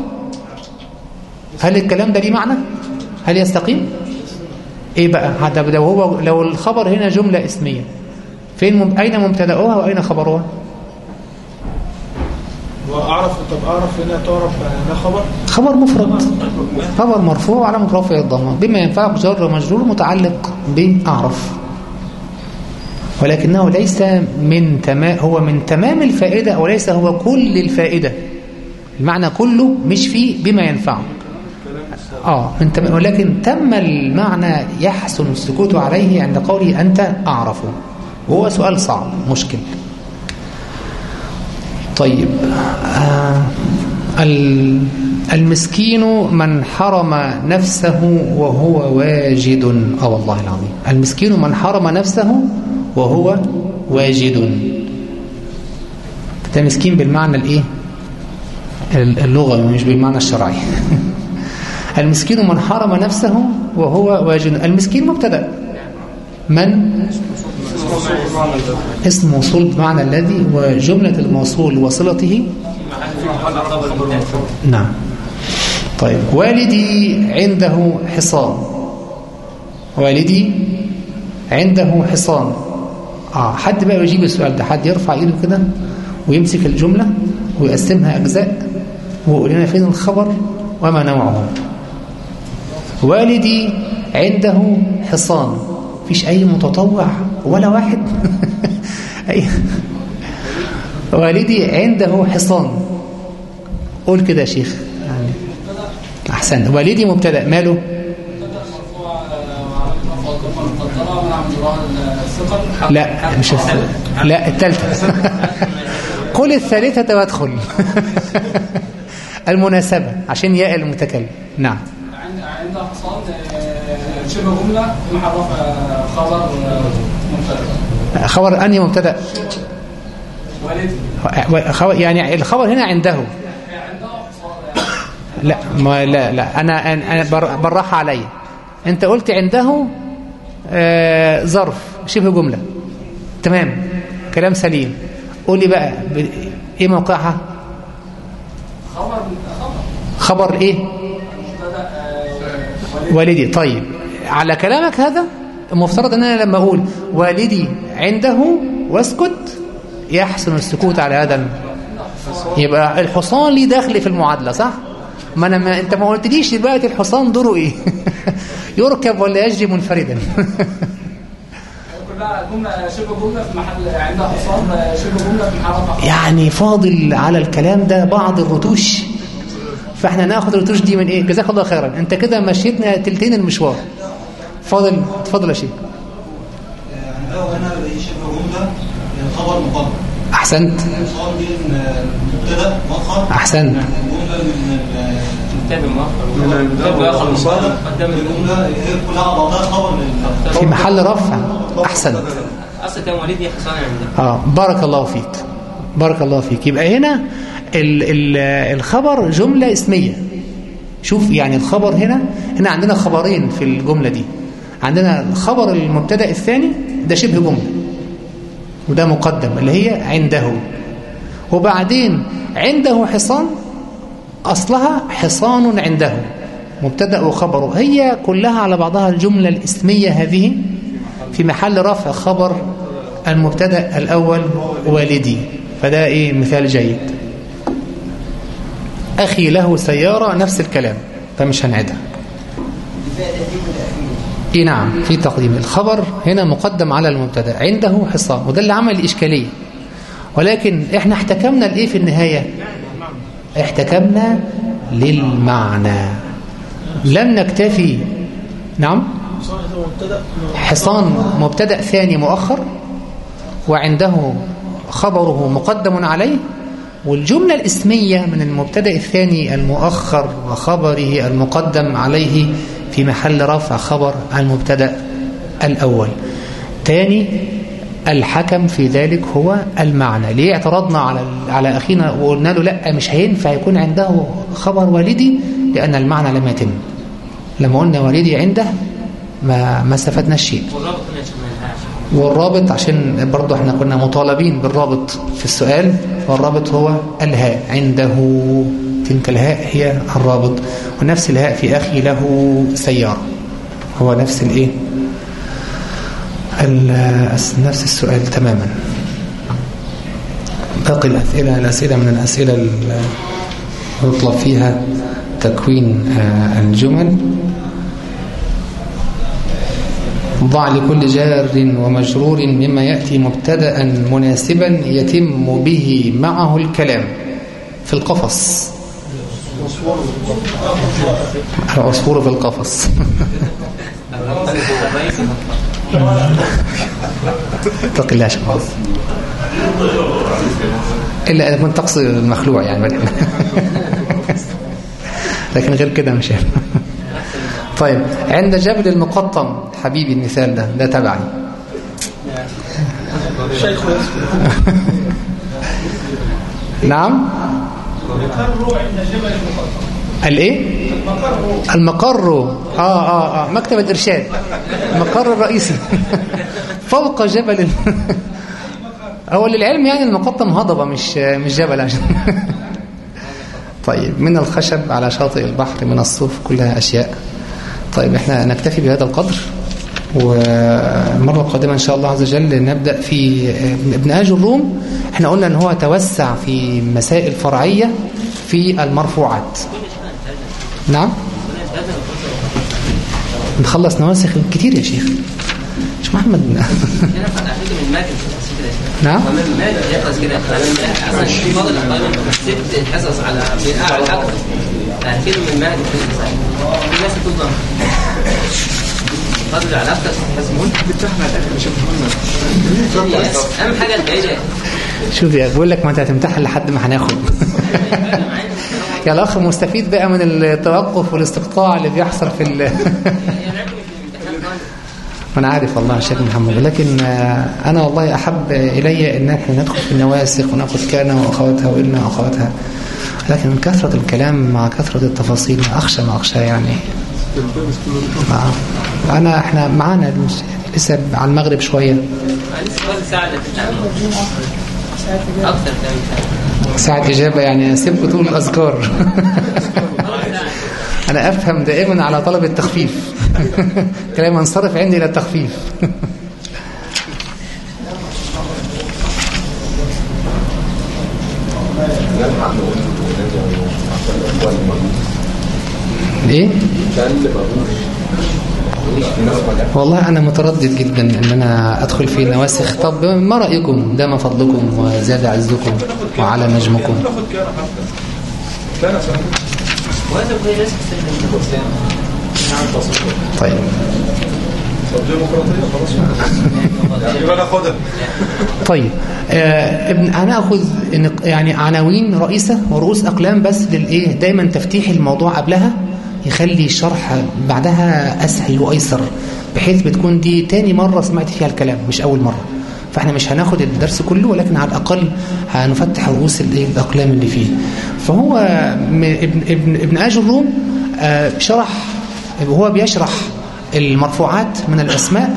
هل الكلام ده ليه معنى؟ هل يستقيم؟ إيه بقى؟ لو هو لو الخبر هنا جملة اسمية. فين. أين مبتدأها وأين خبرها؟ واعرف طب أعرف هنا تعرف ده خبر؟ خبر مفرد. خبر مرفوع على رفعه الضمة. بما ينفعك جر ومجرور متعلق بأعرف. ولكنه ليس من تمام هو من تمام الفائدة وليس هو كل الفائدة. المعنى كله مش فيه بما ينفعه آه من تمام. ولكن تم المعنى يحسن السكوت عليه عند قوله أنت أعرفه. وهو سؤال صعب مشكل. طيب. آه ال- المسكين من حرم نفسه وهو واجد. آه والله العظيم. المسكين من حرم نفسه وهو واجد. ده مسكين بالمعنى الإيه؟ اللغوي مش بالمعنى الشرعي. [laughs] المسكين من حرم نفسه وهو واجد. المسكين مبتدأ. من؟ اسم موصول بمعنى الذي وجملة الموصول وصلته نعم. طيب والدي عنده حصان. والدي عنده حصان. آه حد بقى يجيب السؤال ده حد يرفع إيده كده ويمسك الجملة ويقسمها أجزاء ويقول لنا فين الخبر وما نوعه. والدي عنده حصان. فيش أي متطوع. ولا واحد. [laughs] أي والدي عنده حصان. قول كده يا شيخ. أحسن. والدي مبتدأ. ماله؟ لا مش. لا الثالثة. [laughs] قل الثالثة وادخل. [laughs] المناسبة عشان ياء المتكلم. نعم. عند حصان آه، شبه جملة محرفة خبر آه، خبر أنهي خبر يعني الخبر هنا عنده. لا ما لا لا. أنا أنا بر- بالراحة عليا أنت قلت عنده آه، ظرف. شبه جملة. تمام. كلام سليم. قولي بقى ب- إيه موقعها؟ خبر خبر خبر. إيه والدي. طيب. على كلامك هذا المفترض ان أنا لما أقول والدي عنده واسكت يحسن السكوت على هذا يبقى الحصان ليه دخل في المعادلة صح؟ ما أنا ما أنت ما قلتليش دلوقتي الحصان دوره إيه؟ [laughs] يركب ولا يجري منفردا. يعني فاضل على الكلام ده بعض الرتوش فإحنا ناخد الرتوش دي من إيه؟ جزاك الله خيرا. أنت كده مشيتنا تلتين المشوار. فاضل اتفضل يا شيخ. مقدم أحسنت. أحسنت. من في محل رفع. أحسنت. آه بارك الله فيك. بارك الله فيك. يبقى هنا ال ال الخبر جملة اسمية. شوف يعني الخبر هنا هنا عندنا خبرين في الجملة دي. عندنا الخبر المبتدأ الثاني ده شبه جملة. وده مقدم اللي هي عنده. وبعدين عنده حصان أصلها حصان عنده. مبتدأ وخبره. هي كلها على بعضها الجملة الاسمية هذه في محل رفع خبر المبتدأ الأول والدي. فده إيه؟ مثال جيد. أخي له سيارة نفس الكلام فمش هنعدها. إيه نعم في تقديم الخبر. هنا مقدم على المبتدا عنده حصان وده اللي عمل الإشكالية ولكن إحنا احتكمنا لإيه في النهاية؟ احتكمنا للمعنى. لم نكتفي نعم؟ حصان مبتدا ثاني مؤخر وعنده خبره مقدم عليه. والجملة الاسمية من المبتدأ الثاني المؤخر وخبره المقدم عليه في محل رفع خبر المبتدأ الأول. تاني الحكم في ذلك هو المعنى. ليه اعترضنا على على أخينا وقلنا له لا مش هينفع يكون عنده خبر والدي لأن المعنى لم يتم. لما قلنا والدي عنده ما ما استفدناش شيء. والرابط عشان برضو إحنا كنا مطالبين بالرابط في السؤال والرابط هو الهاء. عنده تلك الهاء هي الرابط. ونفس الهاء في أخي له سيارة. هو نفس الإيه؟ ال- نفس السؤال تماما. باقي الأسئلة الأسئلة من الأسئلة اللي يطلب فيها تكوين آه، الجمل. ضع لكل جار ومجرور مما يأتي مبتدأ مناسبا يتم به معه الكلام في القفص العصفور في القفص اتق الله عاصم. إلا إذا كنت تقصد المخلوع يعني [laughs] لكن غير كده مش هينفع. طيب عند جبل المقطم حبيبي المثال ده ده تبعي. شيخ. [laughs] نعم. مقر عند جبل المقطم. الإيه؟ مقر المقر. آه آه آه مكتب الإرشاد. المقر الرئيسي. [laughs] فوق جبل ال- [laughs] هو للعلم يعني المقطم هضبة مش مش جبل عشان. طيب من الخشب على شاطئ البحر من الصوف كلها أشياء. طيب إحنا نكتفي بهذا القدر. والمرة القادمة إن شاء الله عز وجل نبدأ في ابن اجر الروم. إحنا قلنا إن هو توسع في مسائل فرعية في المرفوعات. نعم؟ نخلص نواسخ كتير يا شيخ. مش محمد. نعم؟ يخلص كده في حصص على شوف يا بقول لك ما انت هتمتحن لحد ما هناخد. [laughs] يا الاخ مستفيد بقى من التوقف والاستقطاع اللي بيحصل في ال... [laughs] أنا عارف والله يا شيخ محمد لكن أنا والله أحب إلي إن إحنا ندخل في النواسخ وناخذ كان وأخواتها وان وأخواتها. لكن من كثرة الكلام مع كثرة التفاصيل اخشى ما أخشى يعني. مع انا إحنا معانا لسه على المغرب كمان ساعة إجابة يعني أسيبكم طول الأذكار. [laughs] أنا أفهم دائما على طلب التخفيف. [laughs] كلام انصرف عندي إلى التخفيف. [laughs] إيه؟ والله أنا متردد جدا إن أنا أدخل في نواسخ. طب ما رأيكم؟ دام فضلكم وزاد عزكم وعلى نجمكم. طيب. طيب آه ابن هناخذ نق- يعني عناوين رئيسة ورؤوس أقلام بس للإيه دايما تفتيح الموضوع قبلها يخلي الشرح بعدها أسهل وأيسر بحيث بتكون دي تاني مرة سمعت فيها الكلام مش أول مرة. فإحنا مش هناخد الدرس كله ولكن على الأقل هنفتح رؤوس الإيه الأقلام اللي فيه. فهو ابن, ابن, ابن آج الروم آه شرح وهو بيشرح المرفوعات من الأسماء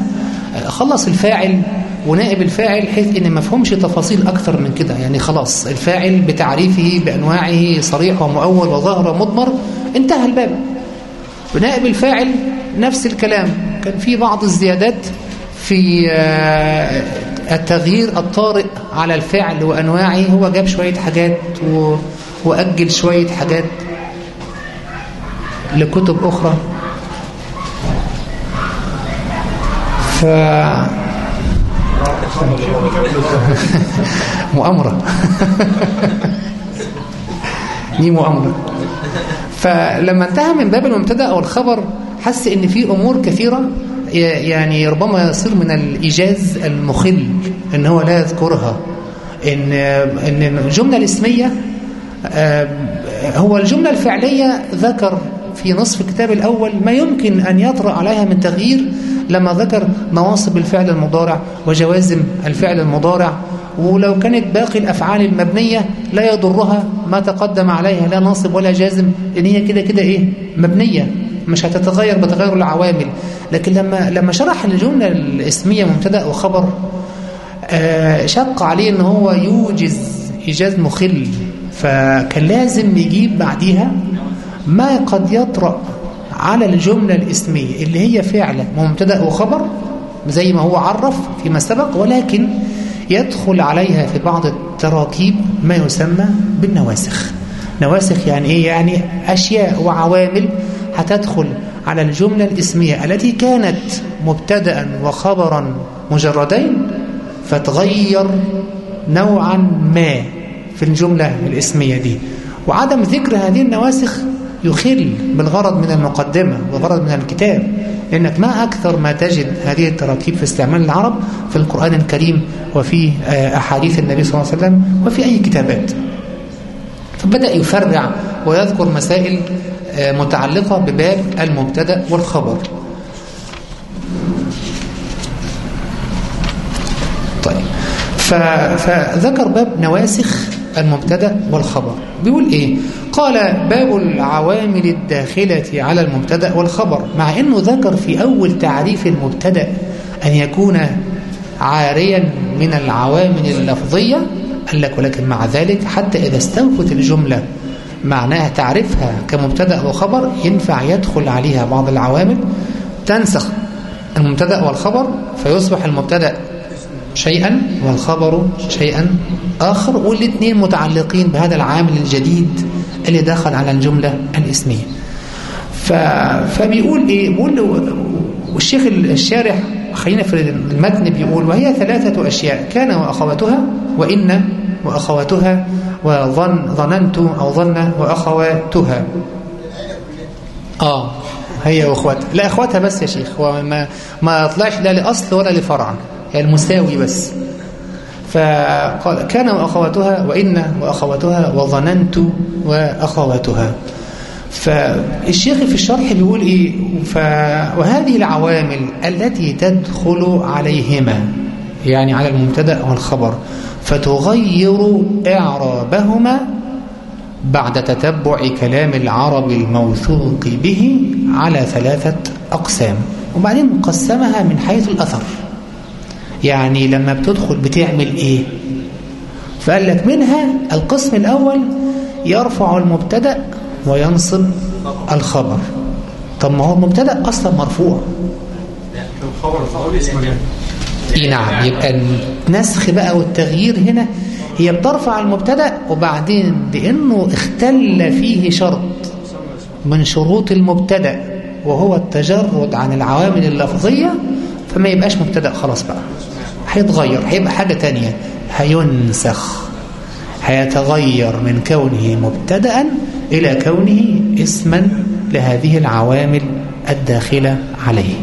خلص الفاعل ونائب الفاعل حيث إن ما تفاصيل أكثر من كده. يعني خلاص الفاعل بتعريفه بأنواعه صريح ومؤول وظاهر ومضمر انتهى الباب. ونائب الفاعل نفس الكلام. كان في بعض الزيادات في آه، التغيير الطارئ على الفعل وأنواعه. هو جاب شوية حاجات. وأجل شوية حاجات لكتب أخرى. ف [laughs] مؤامرة. [laughs] دي مؤامرة. فلما انتهى من باب المبتدا أو الخبر حس إن في أمور كثيرة يعني ربما يصير من الإيجاز المخل إن هو لا يذكرها. ان إن الجملة الاسمية آه، هو الجملة الفعلية ذكر في نصف الكتاب الأول ما يمكن أن يطرأ عليها من تغيير لما ذكر نواصب الفعل المضارع وجوازم الفعل المضارع ولو كانت باقي الأفعال المبنية لا يضرها ما تقدم عليها لا ناصب ولا جازم لأن هي كده كده إيه؟ مبنية مش هتتغير بتغير العوامل. لكن لما لما شرح الجملة الاسمية مبتدأ وخبر آه، شق عليه إن هو يوجز إيجاز مخل فكان لازم يجيب بعديها ما قد يطرأ على الجملة الاسمية اللي هي فعلا مبتدأ وخبر زي ما هو عرف فيما سبق ولكن يدخل عليها في بعض التراكيب ما يسمى بالنواسخ. نواسخ يعني إيه؟ يعني أشياء وعوامل هتدخل على الجملة الاسمية التي كانت مبتدا وخبرا مجردين فتغير نوعا ما في الجملة الاسمية دي. وعدم ذكر هذه النواسخ يخل بالغرض من المقدمة والغرض من الكتاب لأنك ما أكثر ما تجد هذه التراكيب في استعمال العرب في القرآن الكريم وفي آه، أحاديث النبي صلى الله عليه وسلم وفي أي كتابات. فبدأ يفرع ويذكر مسائل آه، متعلقة بباب المبتدأ والخبر. طيب. فذكر باب نواسخ المبتدأ والخبر. بيقول إيه؟ قال باب العوامل الداخلة على المبتدأ والخبر مع إنه ذكر في أول تعريف المبتدأ أن يكون عاريا من العوامل اللفظية قال لك ولكن مع ذلك حتى إذا استوفت الجملة معناها تعرفها كمبتدأ وخبر ينفع يدخل عليها بعض العوامل تنسخ المبتدأ والخبر فيصبح المبتدأ شيئا والخبر شيئا آخر والاثنين متعلقين بهذا العامل الجديد. اللي دخل على الجملة الاسمية. فبيقول إيه؟ بيقول والشيخ الشارح خلينا في المتن بيقول وهي ثلاثة أشياء كان وأخواتها وإن وأخواتها وظن ظننت أو ظن وأخواتها. آه هي وأخواتها. لا أخواتها بس يا شيخ هو ما ما طلعش لا لأصل ولا لفرع يعني المساوي بس. فقال كان وأخواتها وإن وأخواتها وظننت وأخواتها. فالشيخ في الشرح بيقول إيه؟ ف وهذه العوامل التي تدخل عليهما يعني على المبتدأ والخبر فتغير إعرابهما بعد تتبع كلام العرب الموثوق به على ثلاثة أقسام وبعدين قسمها من حيث الأثر. يعني لما بتدخل بتعمل إيه؟ فقال لك منها القسم الأول يرفع المبتدأ وينصب الخبر. طب ما هو المبتدأ أصلا مرفوع. الخبر اي نعم يبقى النسخ بقى والتغيير هنا هي بترفع المبتدأ وبعدين لأنه اختل فيه شرط من شروط المبتدأ وهو التجرد عن العوامل اللفظية فما يبقاش مبتدأ خلاص بقى. هيتغير هيبقى حاجة تانية. هينسخ هيتغير من كونه مبتدأ إلى كونه اسما لهذه العوامل الداخلة عليه.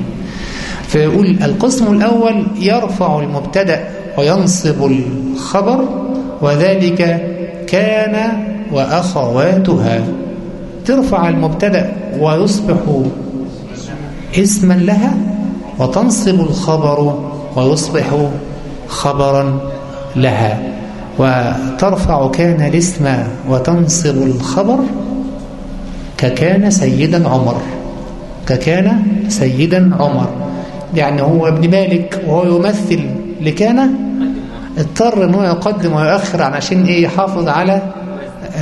فيقول القسم الأول يرفع المبتدأ وينصب الخبر وذلك كان وأخواتها. ترفع المبتدأ ويصبح اسما لها وتنصب الخبر ويصبح خبرا لها. وترفع كان الاسم وتنصب الخبر ككان سيدا عمر. ككان سيدا عمر. يعني هو ابن مالك وهو يمثل لكان اضطر ان هو يقدم ويؤخر علشان إيه؟ يحافظ على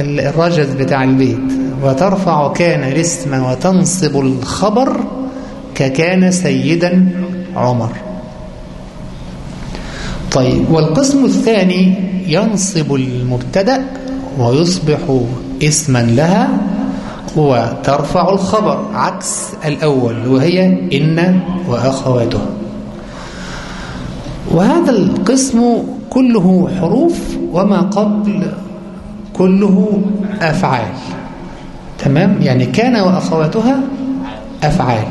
ال- الرجز بتاع البيت. وترفع كان الاسم وتنصب الخبر ككان سيدا عمر. طيب والقسم الثاني ينصب المبتدأ ويصبح اسما لها وترفع الخبر عكس الأول وهي إن وأخواته. وهذا القسم كله حروف وما قبل كله أفعال. تمام؟ يعني كان وأخواتها أفعال.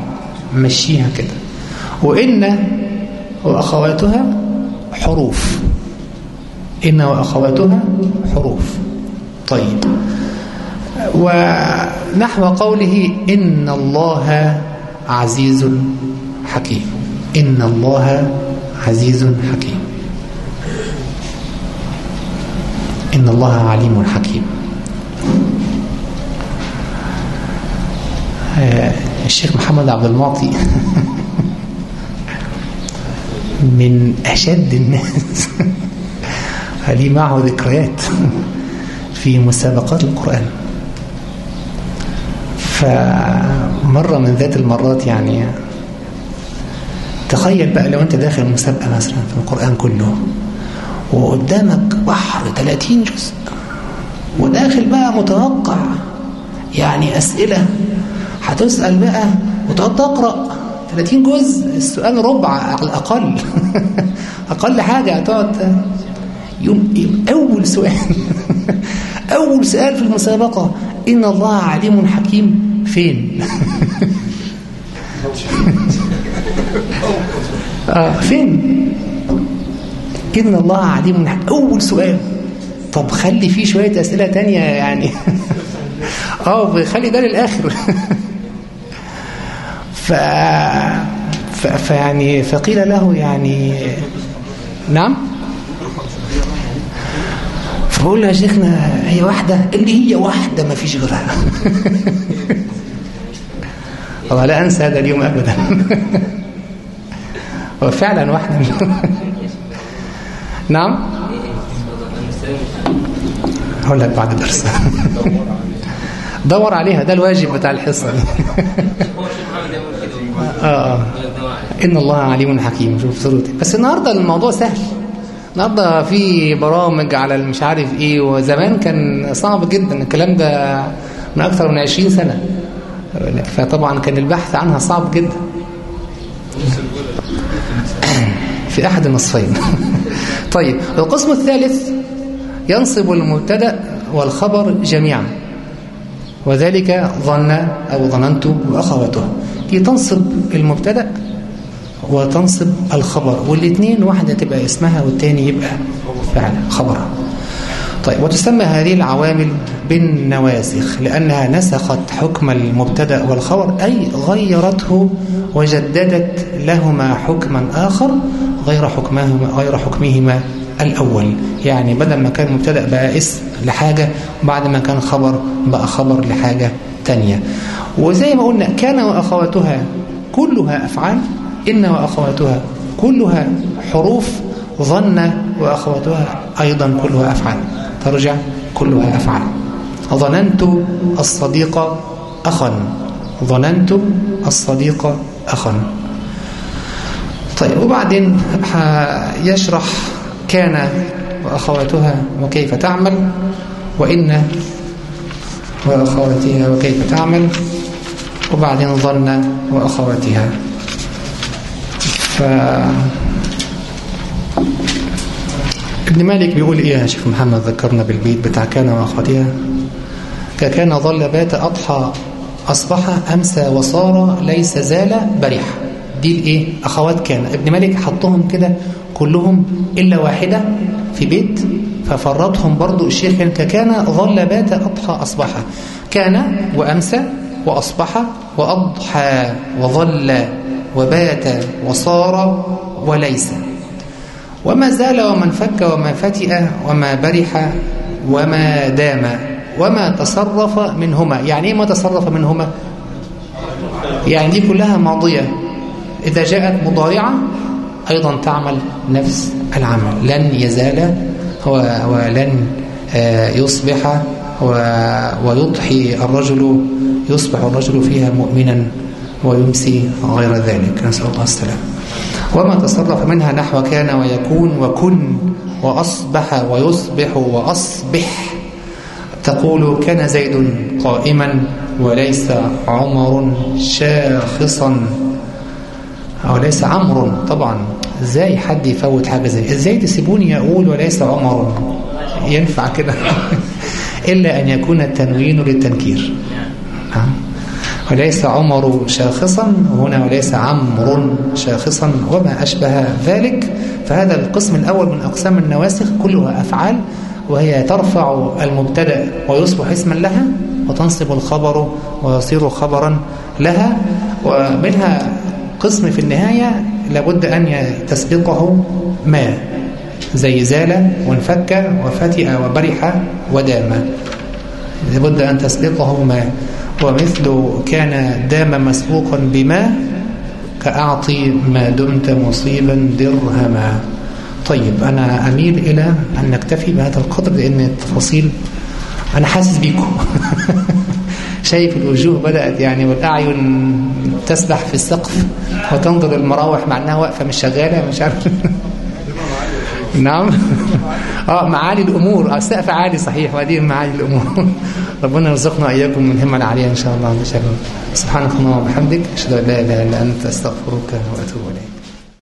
مشيها كده. وإن وأخواتها حروف. إن وأخواتها حروف. طيب. ونحو قوله إن الله عزيز حكيم. إن الله عزيز حكيم. إن الله عليم حكيم. آه، الشيخ محمد عبد المعطي. [laughs] من أشد الناس. [laughs] لي معه ذكريات في مسابقات القرآن. فمرة من ذات المرات يعني تخيل بقى لو أنت داخل مسابقة مثلا في القرآن كله وقدامك بحر 30 جزء وداخل بقى متوقع يعني أسئلة هتسأل بقى وتقعد تقرأ. 30 جزء السؤال ربع على الأقل. [laughs] أقل حاجة هتقعد يوم أول سؤال. [laughs] أول سؤال في المسابقة إن الله عليم حكيم. فين؟ [laughs] آه فين؟ إن الله عليم أول سؤال. طب خلي فيه شوية أسئلة تانية يعني. آه خلي ده للآخر. ف... ف... فيعني فقيل له يعني نعم. فبقول له يا شيخنا هي واحدة؟ اللي هي واحدة ما فيش غيرها. [laughs] والله لا أنسى هذا اليوم أبدا. [laughs] هو فعلا واحدة. [laughs] نعم. هقول لك بعد الدرس. دور عليها ده الواجب بتاع الحصة. دي آه آه. إن الله عليم حكيم. شوف صورتي بس النهاردة الموضوع سهل. النهاردة في برامج على المش عارف إيه وزمان كان صعب جدا. الكلام ده من أكثر من 20 سنة. فطبعا كان البحث عنها صعب جدا. في أحد النصفين. [laughs] طيب القسم الثالث ينصب المبتدأ والخبر جميعا. وذلك ظن أو ظننت وأخواته دي تنصب المبتدأ وتنصب الخبر والاثنين واحدة تبقى اسمها والتاني يبقى فعل خبرها طيب وتسمى هذه العوامل بالنواسخ لأنها نسخت حكم المبتدأ والخبر أي غيرته وجددت لهما حكما آخر غير حكمهما غير حكمهما الأول. يعني بدل ما كان مبتدأ بقى اسم لحاجة بعد ما كان خبر بقى خبر لحاجة تانية. وزي ما قلنا كان وأخواتها كلها أفعال. إن وأخواتها كلها حروف ظن وأخواتها أيضا كلها أفعال. ترجع كلها أفعال. ظننت الصديق أخا. ظننت الصديق أخا. طيب وبعدين يشرح كان وأخواتها وكيف تعمل وإن وأخواتها وكيف تعمل وبعدين ظن وأخواتها. ف ابن مالك بيقول إيه يا شيخ محمد؟ ذكرنا بالبيت بتاع كان وأخواتها. ككان ظل بات أضحى أصبح أمسى وصار ليس زال برح دي الإيه؟ أخوات كان. ابن مالك حطهم كده كلهم إلا واحدة في بيت ففرطهم برضو الشيخ ككان ظل بات أضحى أصبح. كان وأمسى وأصبح وأضحى وظل وبات وصار وليس. وما زال وما انفك وما فتئ وما برح وما دام وما تصرف منهما. يعني إيه ما تصرف منهما؟ يعني دي كلها ماضية. إذا جاءت مضارعة أيضا تعمل نفس العمل. لن يزال ولن آه، يصبح ويضحي الرجل يصبح الرجل فيها مؤمنا ويمسي غير ذلك. نسأل الله السلام وما تصرف منها نحو كان ويكون وكن وأصبح ويصبح وأصبح. تقول كان زيد قائما وليس عمر شاخصا. أو ليس عمر طبعا إزاي حد يفوت حاجة زي إزاي تسيبوني أقول وليس عمر ينفع كده؟ [laughs] إلا أن يكون التنوين للتنكير. وليس عمر شاخصا هنا وليس عمر شاخصا وما أشبه ذلك. فهذا القسم الأول من أقسام النواسخ كلها أفعال وهي ترفع المبتدأ ويصبح اسما لها وتنصب الخبر ويصير خبرا لها ومنها قسم في النهاية لابد أن تسبقه ما زي زال وانفك وفتئ وبرح ودام. لابد أن تسبقه ما. ومثل كان دام مسبوقا بما كأعطي ما دمت مصيبا درهما. طيب أنا أميل إلى أن نكتفي بهذا القدر لأن التفاصيل أنا حاسس بيكم. [laughs] شايف الوجوه بدأت يعني والأعين تسبح في السقف وتنظر المراوح مع أنها واقفة مش شغالة مش عارف. [laughs] نعم. آه معالي الأمور. السقف عالي صحيح وهذه معالي الأمور. [laughs] ربنا يرزقنا اياكم من همة العالية إن شاء الله. سبحانك اللهم وبحمدك أشهد أن لا إله إلا أنت أستغفرك وأتوب إليك.